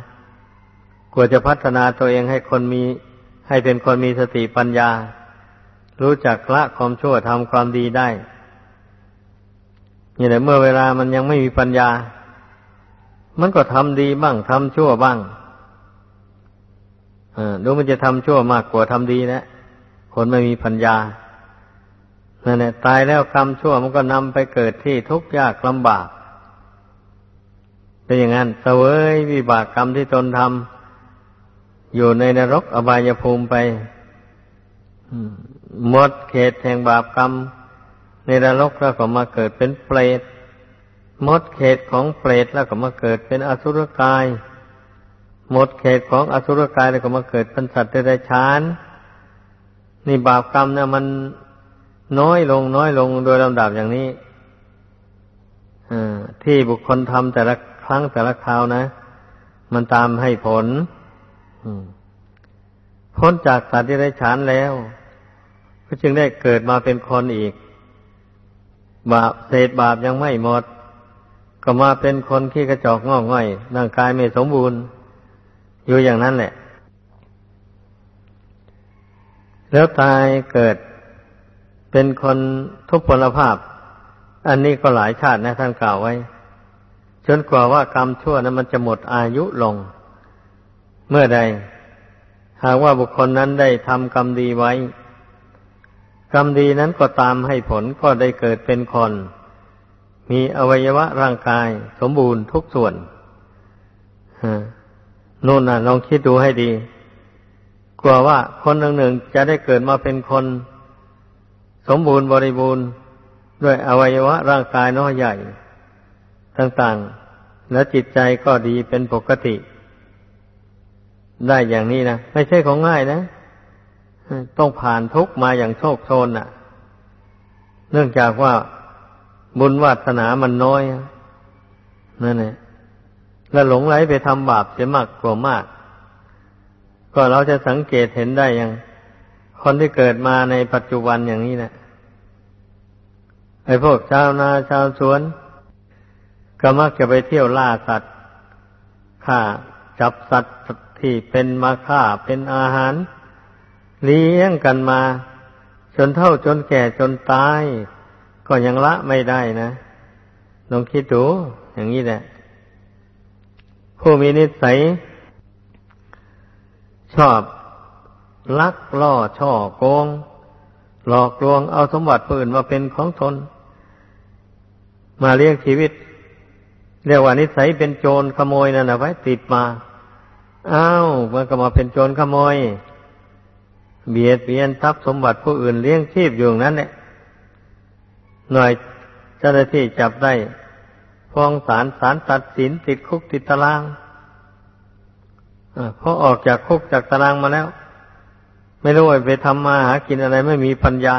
กว่าจะพัฒนาตัวเองให้คนมี ให้เป็นคนมีสติปัญญา รู้จักละความชั่วทำความดีได้นี่แหละเมื่อเวลามันยังไม่มีปัญญา มันก็ทำดีบ้างทำชั่วบ้างดูมันจะทำชั่วมากกว่าทำดีนะคนไม่มีปัญญานั่นแหละตายแล้วกรรมชั่วมันก็นำไปเกิดที่ทุกข์ยากลำบาก เป็นอย่างนั้นเสวยวิบากกรรมที่ตนทำอยู่ในนรกอบายภูมิไปหมดเขตแห่งบาปกรรม ในนรกแล้วก็มาเกิดเป็นเปรตหมดเขตของเปรตแล้วก็มาเกิดเป็นอสุรกาย หมดเขตของอสุรกายแล้วก็มาเกิดเป็นสัตว์เดรัจฉานนี่บาปกรรมเนี่ยมันน้อยลงน้อยลงโดยลำดับอย่างนี้ที่บุคคลทำแต่ละ ครั้งแต่ละคราวนะ มันตามให้ผลพ้นจากสัตว์ที่ได้ฉานแล้ว ก็จึงได้เกิดมาเป็นคนอีก บาปเศษบาปยังไม่หมด ก็มาเป็นคนขี้กระจอกงอกง่อยร่างกายไม่สมบูรณ์ อยู่อย่างนั้นแหละ แล้วตายเกิดเป็นคนทุพพลภาพ อันนี้ก็หลายชาตินะท่านกล่าวไว้ จนกว่าว่ากรรมชั่วนั้นมันจะหมดอายุลง เมื่อใด หากว่าบุคคลนั้นได้ทำกรรมดีไว้ กรรมดีนั้นก็ตามให้ผลก็ได้เกิดเป็นคน มีอวัยวะร่างกาย สมบูรณ์ทุกส่วนนู่นน่ะลองคิดดูให้ดี กลัวว่าคนหนึ่งหนึ่งจะได้เกิดมาเป็นคน สมบูรณ์บริบูรณ์ ด้วยอวัยวะร่างกายน้อยใหญ่ ต่างๆ แล้วจิตใจก็ดีเป็นปกติ ได้อย่างนี้นะไม่ใช่ของง่ายนะ ต้องผ่านทุกมาอย่างโชคโชนน่ะ เนื่องจากว่าบุญวาสนามันน้อยนั่นแหละแล้วหลงไหลไปทำบาปเสียมากกว่ามาก ก็เราจะสังเกตเห็นได้อย่างคนที่เกิดมาในปัจจุบันอย่างนี้นะไอ้พวกชาวนาชาวสวน ก็มักจะไปเที่ยวล่าสัตว์ฆ่าจับสัตว์ที่เป็นมาฆ่าเป็นอาหาร เลี้ยงกันมา จนเท่าจนแก่จนตาย ก็ยังละไม่ได้นะลองคิดดูอย่างนี้แหละ ผู้มีนิสัย ชอบลักล่อช่อโกง หลอกลวงเอาสมบัติปืนมาเป็นของตนมาเลี้ยงชีวิต เรียกว่านิสัยเป็นโจรขโมยนั่นนะไว้ติดมาอ้าวมันก็มาเป็นโจรขโมย เบียดเบียนทรัพย์สมบัติผู้อื่นเลี้ยงชีพอยู่นั้นเนี่ยหน่อยเจ้าหน้าที่จับได้ฟ้องศาลศาลตัดสินติดคุกติดตารางอพอออกจากคุกจากตารางมาแล้ว ไม่รู้ไปทำมาหากินอะไรไม่มีปัญญา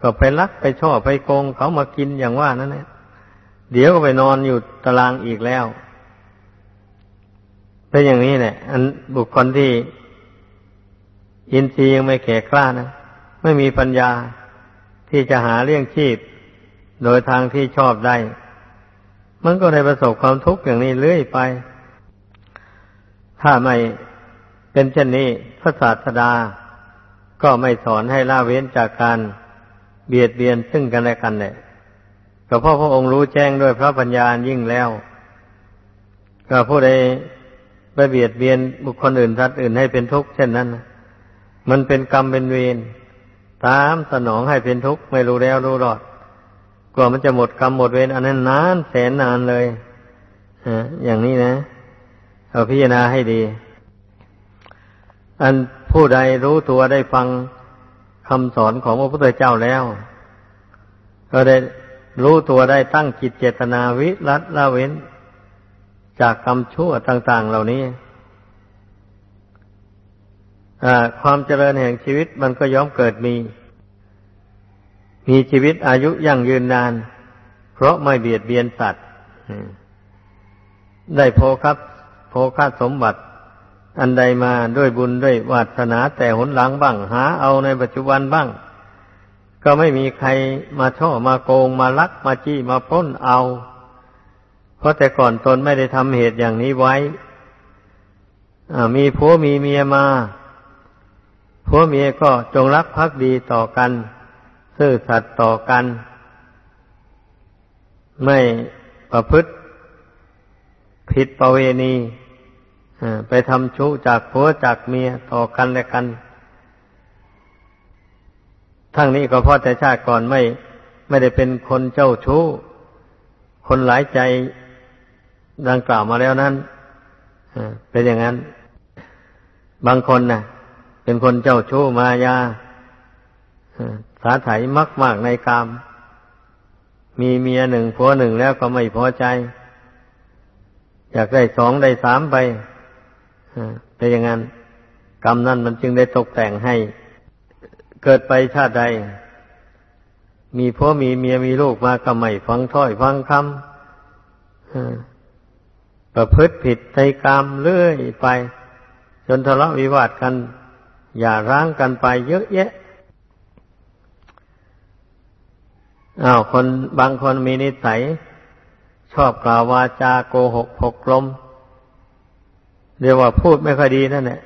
ก็ไปลักไปช่อไปโกงเขามากินอย่างว่านั่นแหละ เดี๋ยวก็ไปนอนอยู่ตารางอีกแล้ว เป็นอย่างนี้แหละ อันบุคคลที่อินทรีย์ยังไม่แก่กล้านะ ไม่มีปัญญาที่จะหาเลี้ยงชีพ โดยทางที่ชอบได้ มันก็ได้ประสบความทุกข์อย่างนี้เรื่อยไป ถ้าไม่เป็นเช่นนี้พระศาสดา ก็ไม่สอนให้ละเว้นจากการเบียดเบียนซึ่งกันและกันเนี่ย ก็เพราะพระองค์รู้แจ้งด้วยพระปัญญายิ่งแล้ว ก็ผู้ใดไปเบียดเบียนบุคคลอื่นทัดอื่นให้เป็นทุกข์เช่นนั้น มันเป็นกรรมเป็นเวรตามสนองให้เป็นทุกข์ไม่รู้แล้วรู้รอดกว่ามันจะหมดกรรมหมดเวรอันนั้นนานแสนนานเลยอย่างนี้นะเอาพิจารณาให้ดี อันผู้ใดรู้ตัวได้ฟังคำสอนของพระพุทธเจ้าแล้ว ก็ได้ รู้ตัวได้ตั้งจิตเจตนาวิรัตละเว้น จากกรรมชั่วต่าง ๆ เหล่านี้ความเจริญแห่งชีวิตมันก็ย่อมเกิดมี มีชีวิตอายุยั่งยืนนาน เพราะไม่เบียดเบียนสัตว์ได้โภคับโภคาสมบัติ อันใดมาด้วยบุญด้วยวาสนาแต่หนหลังบ้างหาเอาในปัจจุบันบ้าง ก็ไม่มีใครมาช่อมาโกงมาลักมาจี้มาพ้นเอา เพราะแต่ก่อนตนไม่ได้ทำเหตุอย่างนี้ไว้มีผัวมีเมียมาผัวเมียก็จงรักภักดีต่อกัน ซื่อสัตย์ต่อกัน ไม่ประพฤติผิดประเวณีไปทำชู้จากผัวจากเมียต่อกันและกัน ทั้งนี้ก็เพราะแต่ชาติก่อนไม่ ไม่ได้เป็นคนเจ้าชู้ คนหลายใจดังกล่าวมาแล้วนั้นเป็นอย่างนั้น บางคนนะ่ะ เป็นคนเจ้าชู้มายาสาไถมักมากในกาม มีเมียหนึ่งผัวหนึ่งแล้วก็ไม่พอใจ อยากได้สองได้สามไปเป็นอย่างนั้น กรรมนั่นมันจึงได้ตกแต่งให้ เกิดไปชาติใด มีพ่อมีเมียมีลูกมาก็ไม่ฟังถ้อยฟังคำประพฤติผิดในกรรมเรื่อยไป จนทะเลาะวิวาทกัน อย่าร้างกันไปเยอะแยะอ้าวคนบางคนมีนิสัย ชอบกล่าววาจาโกหกหกลมเรียกว่าพูดไม่ค่อยดีนั่นแหละ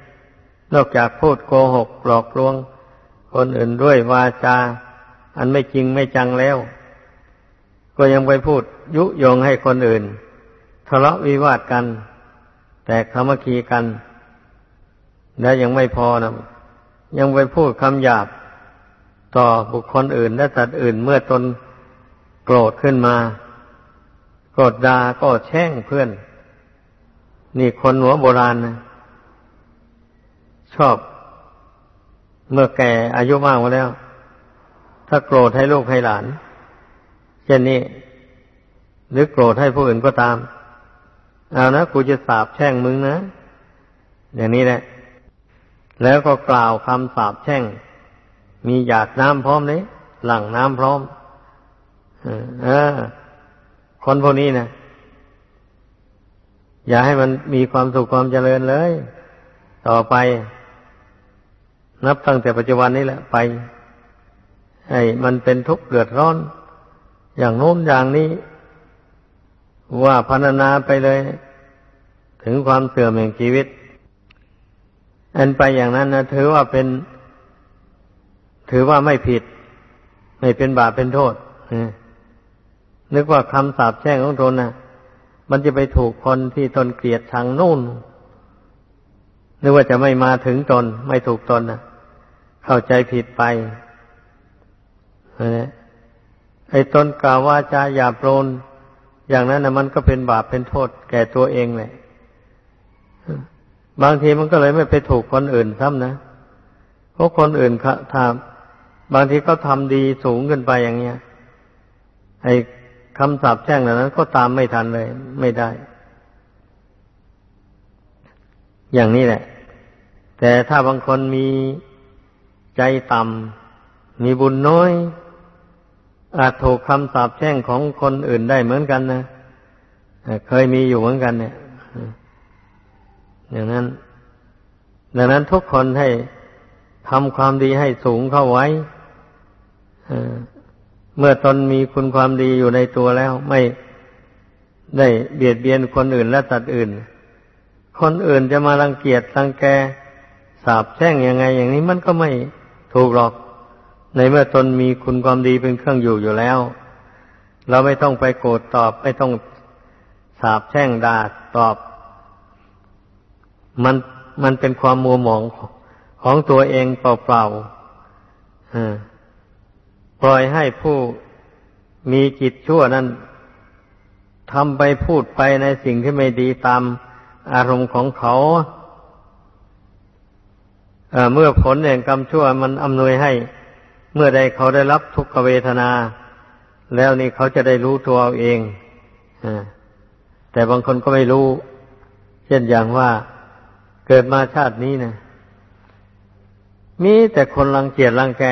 นอกจากพูดโกหกหลอกลวง คนอื่นด้วยวาจา อันไม่จริงไม่จังแล้ว ก็ยังไปพูดยุยงให้คนอื่น ทะเลาะวิวาทกัน แตกสามัคคีกัน แล้วยังไม่พอนะยังไปพูดคำหยาบ ต่อบุคคลอื่น และสัตว์อื่นเมื่อตนโกรธขึ้นมาโกรธดาก็แช่งเพื่อน นี่คนหัวโบราณนะชอบ เมื่อแก่อายุมากมาแล้ว ถ้าโกรธให้ลูกให้หลาน เช่นนี้ หรือโกรธให้ผู้อื่นก็ตาม เอานะกูจะสาบแช่งมึงนะ อย่างนี้แหละ แล้วก็กล่าวคำสาปแช่ง มีหยาดน้ำพร้อมเลยหลั่งน้ำพร้อมเออคนพวกนี้นะอย่าให้มันมีความสุขความเจริญเลย ต่อไป นับตั้งแต่ปัจจุบันนี้แหละไป ให้มันเป็นทุกข์เดือดร้อน อย่างโน้นอย่างนี้ ว่าพันนาไปเลย ถึงความเสื่อมแห่งชีวิต อันไปอย่างนั้นนะถือว่าเป็น ถือว่าไม่ผิด ไม่เป็นบาปเป็นโทษนึกว่าคำสาปแช่งของตนนะมันจะไปถูกคนที่ตนเกลียดทางนู่นนึกว่าจะไม่มาถึงตนไม่ถูกตนนะ เข้าใจผิดไปไอ้ตนกล่าวว่าจะอย่าโปรนอย่างนั้นนะมันก็เป็นบาปเป็นโทษแก่ตัวเองเลยบางทีมันก็เลยไม่ไปถูกคนอื่นซ้ำนะเพราะคนอื่นทำบางทีก็ทำดีสูงขึ้นไปอย่างเงี้ย ไอ้คำสาปแช่งเหล่านั้น ก็ตามไม่ทันเลย ไม่ได้ อย่างนี้แหละ แต่ถ้าบางคนมี ใจต่ำมีบุญน้อย อาจถูกคำสาปแช่งของคนอื่นได้เหมือนกันนะเคยมีอยู่เหมือนกันเนี่ยอย่างนั้น ดังนั้นทุกคนให้ทำความดีให้สูงเข้าไว้เมื่อตนมีคุณความดีอยู่ในตัวแล้ว ไม่ได้เบียดเบียนคนอื่นและสัตว์อื่น คนอื่นจะมารังเกียจรังแกสาบแช่งยังไง อย่างนี้มันก็ไม่ ถูกหรอก ในเมื่อตนมีคุณความดีเป็นเครื่องอยู่อยู่แล้ว เราไม่ต้องไปโกรธตอบ ไม่ต้องสาบแช่งด่าตอบ มันมันเป็นความมัวหมองของตัวเองเปล่าๆปล่อยให้ผู้มีจิตชั่วนั้นทำไปพูดไปในสิ่งที่ไม่ดีตามอารมณ์ของเขา เมื่อผลแห่งกรรมชั่วมันอำนวยให้ เมื่อใดเขาได้รับทุกขเวทนา แล้วนี่เขาจะได้รู้ตัวเอาเองอแต่บางคนก็ไม่รู้ เช่นอย่างว่าเกิดมาชาตินี้นะมีแต่คนรังเกียจรังแก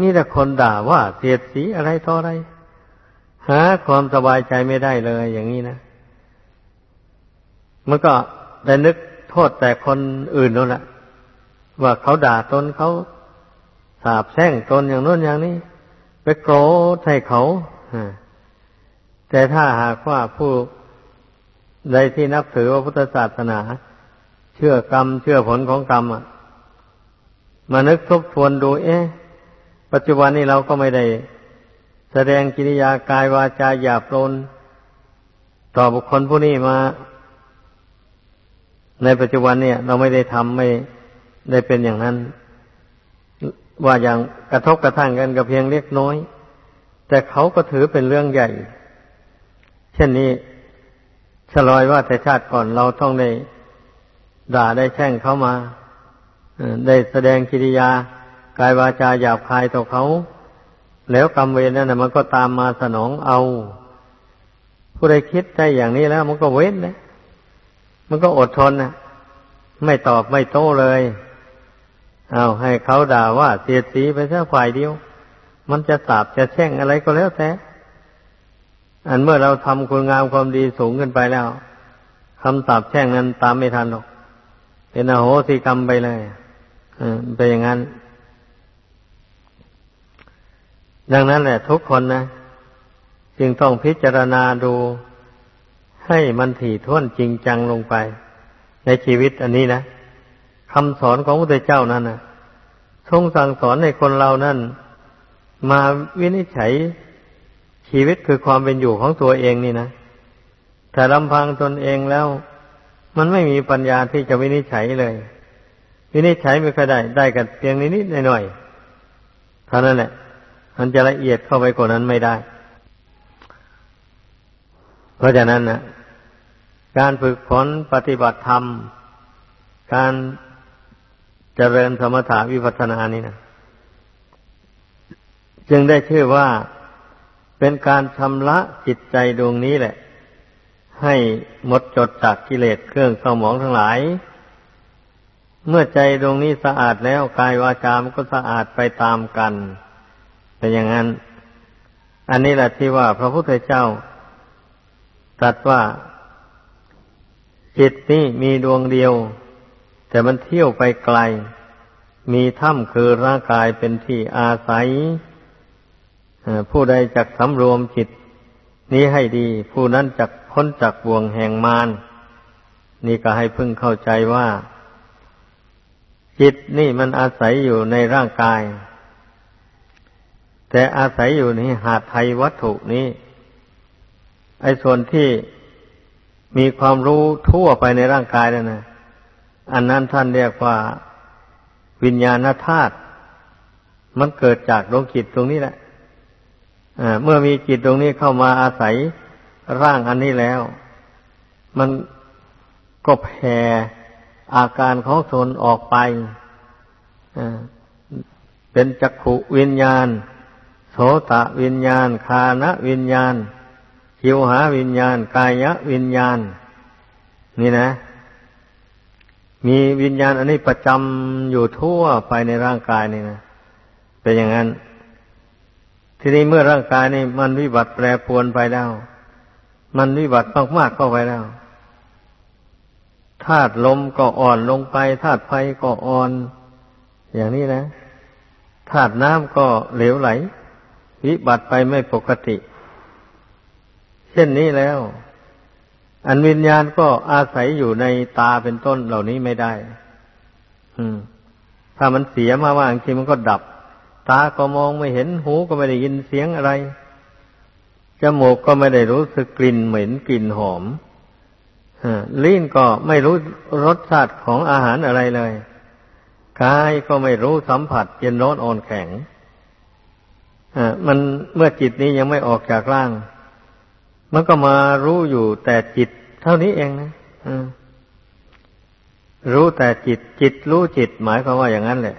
มีแต่คนด่าว่าเสียดสีอะไรต่ออะไร หาความสบายใจไม่ได้เลยอย่างนี้นะมันก็ได้นึกโทษแต่คนอื่นนั่นแหละ ว่าเขาด่าตนเขาสาบแช่งตนอย่างนู้นอย่างนี้ ไปโกรธให้เขาแต่ถ้าหากว่าผู้ใดที่นับถือว่าพุทธศาสนา เชื่อกรรม เชื่อผลของกรรมอะมานึกทบทวนดู เอ๊ะ ปัจจุบันนี้เราก็ไม่ได้ แสดงกิริยากายวาจาหยาบโลนต่อบุคคลผู้นี้มา ในปัจจุบันเนี่ย เราไม่ได้ทำไม่ ได้เป็นอย่างนั้น ว่าอย่างกระทบกระทั่งกันกับเพียงเล็กน้อย แต่เขาก็ถือเป็นเรื่องใหญ่ เช่นนี้ฉลอยว่าแต่ชาติก่อนเราต้องได้ด่าได้แช่งเขามาได้แสดงกิริยากายวาจาหยาบคายต่อเขา แล้วกรรมเวรนั่นนะมันก็ตามมาสนองเอา ผู้ใดคิดได้อย่างนี้แล้ว มันก็เว้นนะมันก็อดทนนะไม่ตอบไม่โต้เลย เอาให้เขาด่าว่าเสียดสีไปแค่ฝ่ายเดียว มันจะสาบจะแช่งอะไรก็แล้วแต่ อันเมื่อเราทำคุณงามความดีสูงขึ้นไปแล้วคำสาบแช่งนั้นตามไม่ทันหรอก เป็นอโหสิกรรมไปเลยเป็นอย่างนั้น ดังนั้นแหละ ทุกคนนะ จึงต้องพิจารณาดูให้มันถี่ถ้วนจริงจังลงไป ในชีวิตอันนี้นะ คำสอนของพระพุทธเจ้านั้นนะทรงสั่งสอนในคนเรานั้น มาวินิจฉัยชีวิตคือความเป็นอยู่ของตัวเองนี่นะแต่ลำพังตนเองแล้ว มันไม่มีปัญญาที่จะวินิจฉัยเลย วินิจฉัยไม่ค่อยได้ ได้กันเพียงนิดๆหน่อยๆเท่านั้นแหละมันจะละเอียดเข้าไปกว่านั้นไม่ได้ เพราะฉะนั้นนะการฝึกฝนปฏิบัติธรรม การ เจริญสมถาวิปัสสนานี่นะจึงได้ชื่อว่าเป็นการชำระจิตใจดวงนี้แหละ ให้หมดจดจากกิเลสเครื่องเศร้าหมองทั้งหลาย เมื่อใจดวงนี้สะอาดแล้วกายวาจามก็สะอาดไปตามกันเป็นอย่างนั้น อันนี้แหละที่ว่าพระพุทธเจ้าตรัสว่า จิตนี้มีดวงเดียว แต่มันเที่ยวไปไกล มีถ้ำคือร่างกายเป็นที่อาศัยผู้ใดจักสำรวมจิต นี้ให้ดี ผู้นั้นจักพ้นจากบ่วงแห่งมารนี่ก็ให้พึ่งเข้าใจว่า จิตนี่มันอาศัยอยู่ในร่างกาย แต่อาศัยอยู่ในหาไทยวัตถุนี้ ไอ้ส่วนที่มีความรู้ทั่วไปในร่างกายนั่นนะ อันนั้นท่านเรียกว่าวิญญาณธาตุมันเกิดจากดวงจิตตรงนี้แหละเมื่อมีจิตตรงนี้เข้ามาอาศัยร่างอันนี้แล้ว มันก็แผ่อาการของตนออกไปเป็นจักขุวิญญาณ โสตะวิญญาณ คานะวิญญาณ ชิวหาวิญญาณ กายะวิญญาณ นี่นะ มีวิญญาณอันนี้ประจำอยู่ทั่วไปในร่างกายนี่นะเป็นอย่างนั้น ทีนี้เมื่อร่างกายนี่มันวิบัติแปรปรวนไปแล้ว มันวิบัติมากๆเข้าไปแล้วธาตุลมก็อ่อนลงไปธาตุไฟก็อ่อน อย่างนี้นะธาตุน้ำก็เหลวไหล วิบัติไปไม่ปกติ เช่นนี้แล้ว อันวิญญาณก็อาศัยอยู่ในตาเป็นต้นเหล่านี้ไม่ได้ อืม ถ้ามันเสียมาว่าบางทีมันก็ดับ ตาก็มองไม่เห็นหูก็ไม่ได้ยินเสียงอะไรจมูกก็ไม่ได้รู้สึกกลิ่นเหม็นกลิ่นหอมลิ้นก็ไม่รู้รสชาติของอาหารอะไรเลยกายก็ไม่รู้สัมผัสเย็นร้อนอ่อนแข็งมันเมื่อจิตนี้ยังไม่ออกจากร่าง มันก็มารู้อยู่แต่จิตเท่านี้เองนะรู้แต่จิต จิตรู้จิต หมายความว่าอย่างนั้นแหละ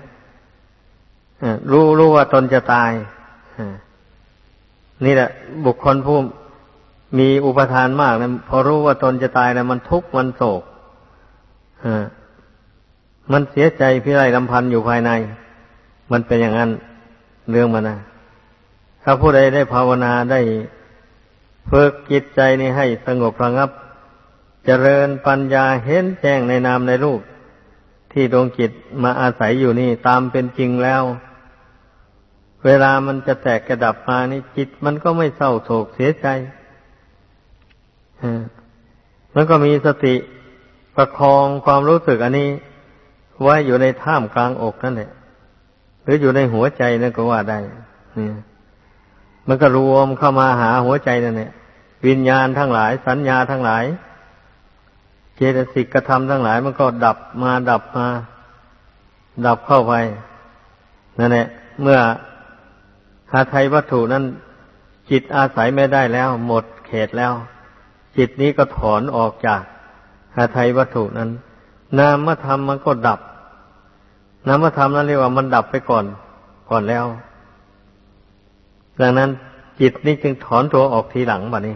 รู้รู้ว่าตนจะตายนี่แหละ บุคคลผู้มีอุปทานมากนะพอรู้ว่าตนจะตายแล้วมันทุกข์มันโศกมันเสียใจพิไรลำพันอยู่ภายใน มันเป็นอย่างนั้นเรื่องมันนะถ้าผู้ใดได้ภาวนาได้ ฝึกจิตใจนี้ให้สงบระงับ เจริญปัญญาเห็นแจ้งในนามในรูป ที่ดวงจิตมาอาศัยอยู่นี่ตามเป็นจริงแล้ว เวลามันจะแตกกระดับมานี่จิตมันก็ไม่เศร้าโศกเสียใจมันก็มีสติประคองความรู้สึกอันนี้ ไว้อยู่ในท่ามกลางอกนั่นแหละหรืออยู่ในหัวใจนั่นก็ว่าได้นี่ มันก็รวมเข้ามาหาหัวใจนั่นแหละวิญญาณทั้งหลาย สัญญาทั้งหลาย เจตสิกกระทำทั้งหลาย มันก็ดับมาดับมา ดับเข้าไปนั่นแหละเมื่อหาไทยวัตถุนั้น จิตอาศัยไม่ได้แล้ว หมดเขตแล้ว จิตนี้ก็ถอนออกจากหาไทยวัตถุนั้น นามธรรมมันก็ดับนามธรรมนั้นเรียกว่ามันดับไปก่อนก่อนแล้ว ดังนั้นจิตนี้จึงถอนตัวออกทีหลังบะนี้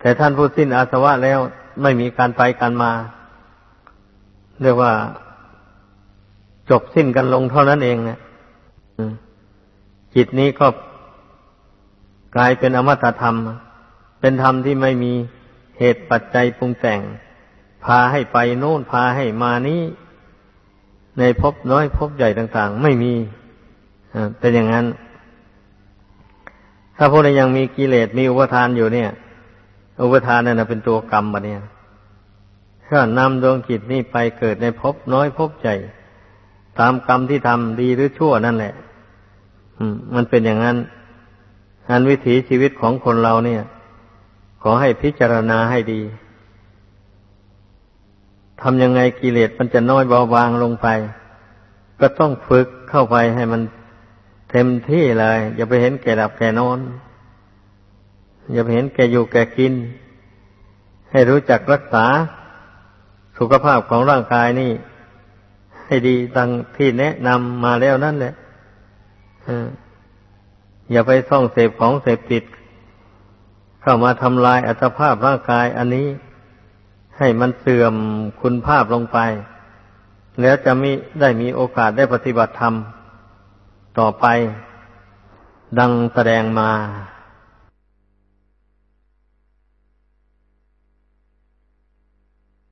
แต่ท่านผู้สิ้นอาสวะแล้วไม่มีการไปการมา เรียกว่าจบสิ้นกันลงเท่านั้นเองนะจิตนี้ก็กลายเป็นอมตะธรรม เป็นธรรมที่ไม่มีเหตุปัจจัยปรุงแต่ง พาให้ไปโน่นพาให้มานี้ในภพน้อยภพใหญ่ต่าง ๆ ไม่มีเป็นอย่างนั้น ถ้าพวกนี้ยังมีกิเลสมีอุปทานอยู่เนี่ย อุปทานนั่นเป็นตัวกรรมบะเนี่ยถ้านำดวงจิตนี่ไปเกิดในภพน้อยภพใหญ่ตามกรรมที่ทำดีหรือชั่วนั่นแหละมันเป็นอย่างนั้นอันวิถีชีวิตของคนเราเนี่ย ขอให้พิจารณาให้ดีทำยังไงกิเลสมันจะน้อยเบาบางลงไป ก็ต้องฝึกเข้าไปให้มัน เต็มที่เลย อย่าไปเห็นแก่ดับแก่นอน อย่าไปเห็นแก่อยู่แก่กิน ให้รู้จักรักษาสุขภาพของร่างกายนี่ ให้ดีตังที่แนะนำมาแล้วนั่นแหละอย่าไปส่องเสพของเสพติด เข้ามาทำลายอัตภาพร่างกายอันนี้ ให้มันเสื่อมคุณภาพลงไป แล้วจะมีได้มีโอกาสได้ปฏิบัติธรรม ต่อไป ดังแสดงมา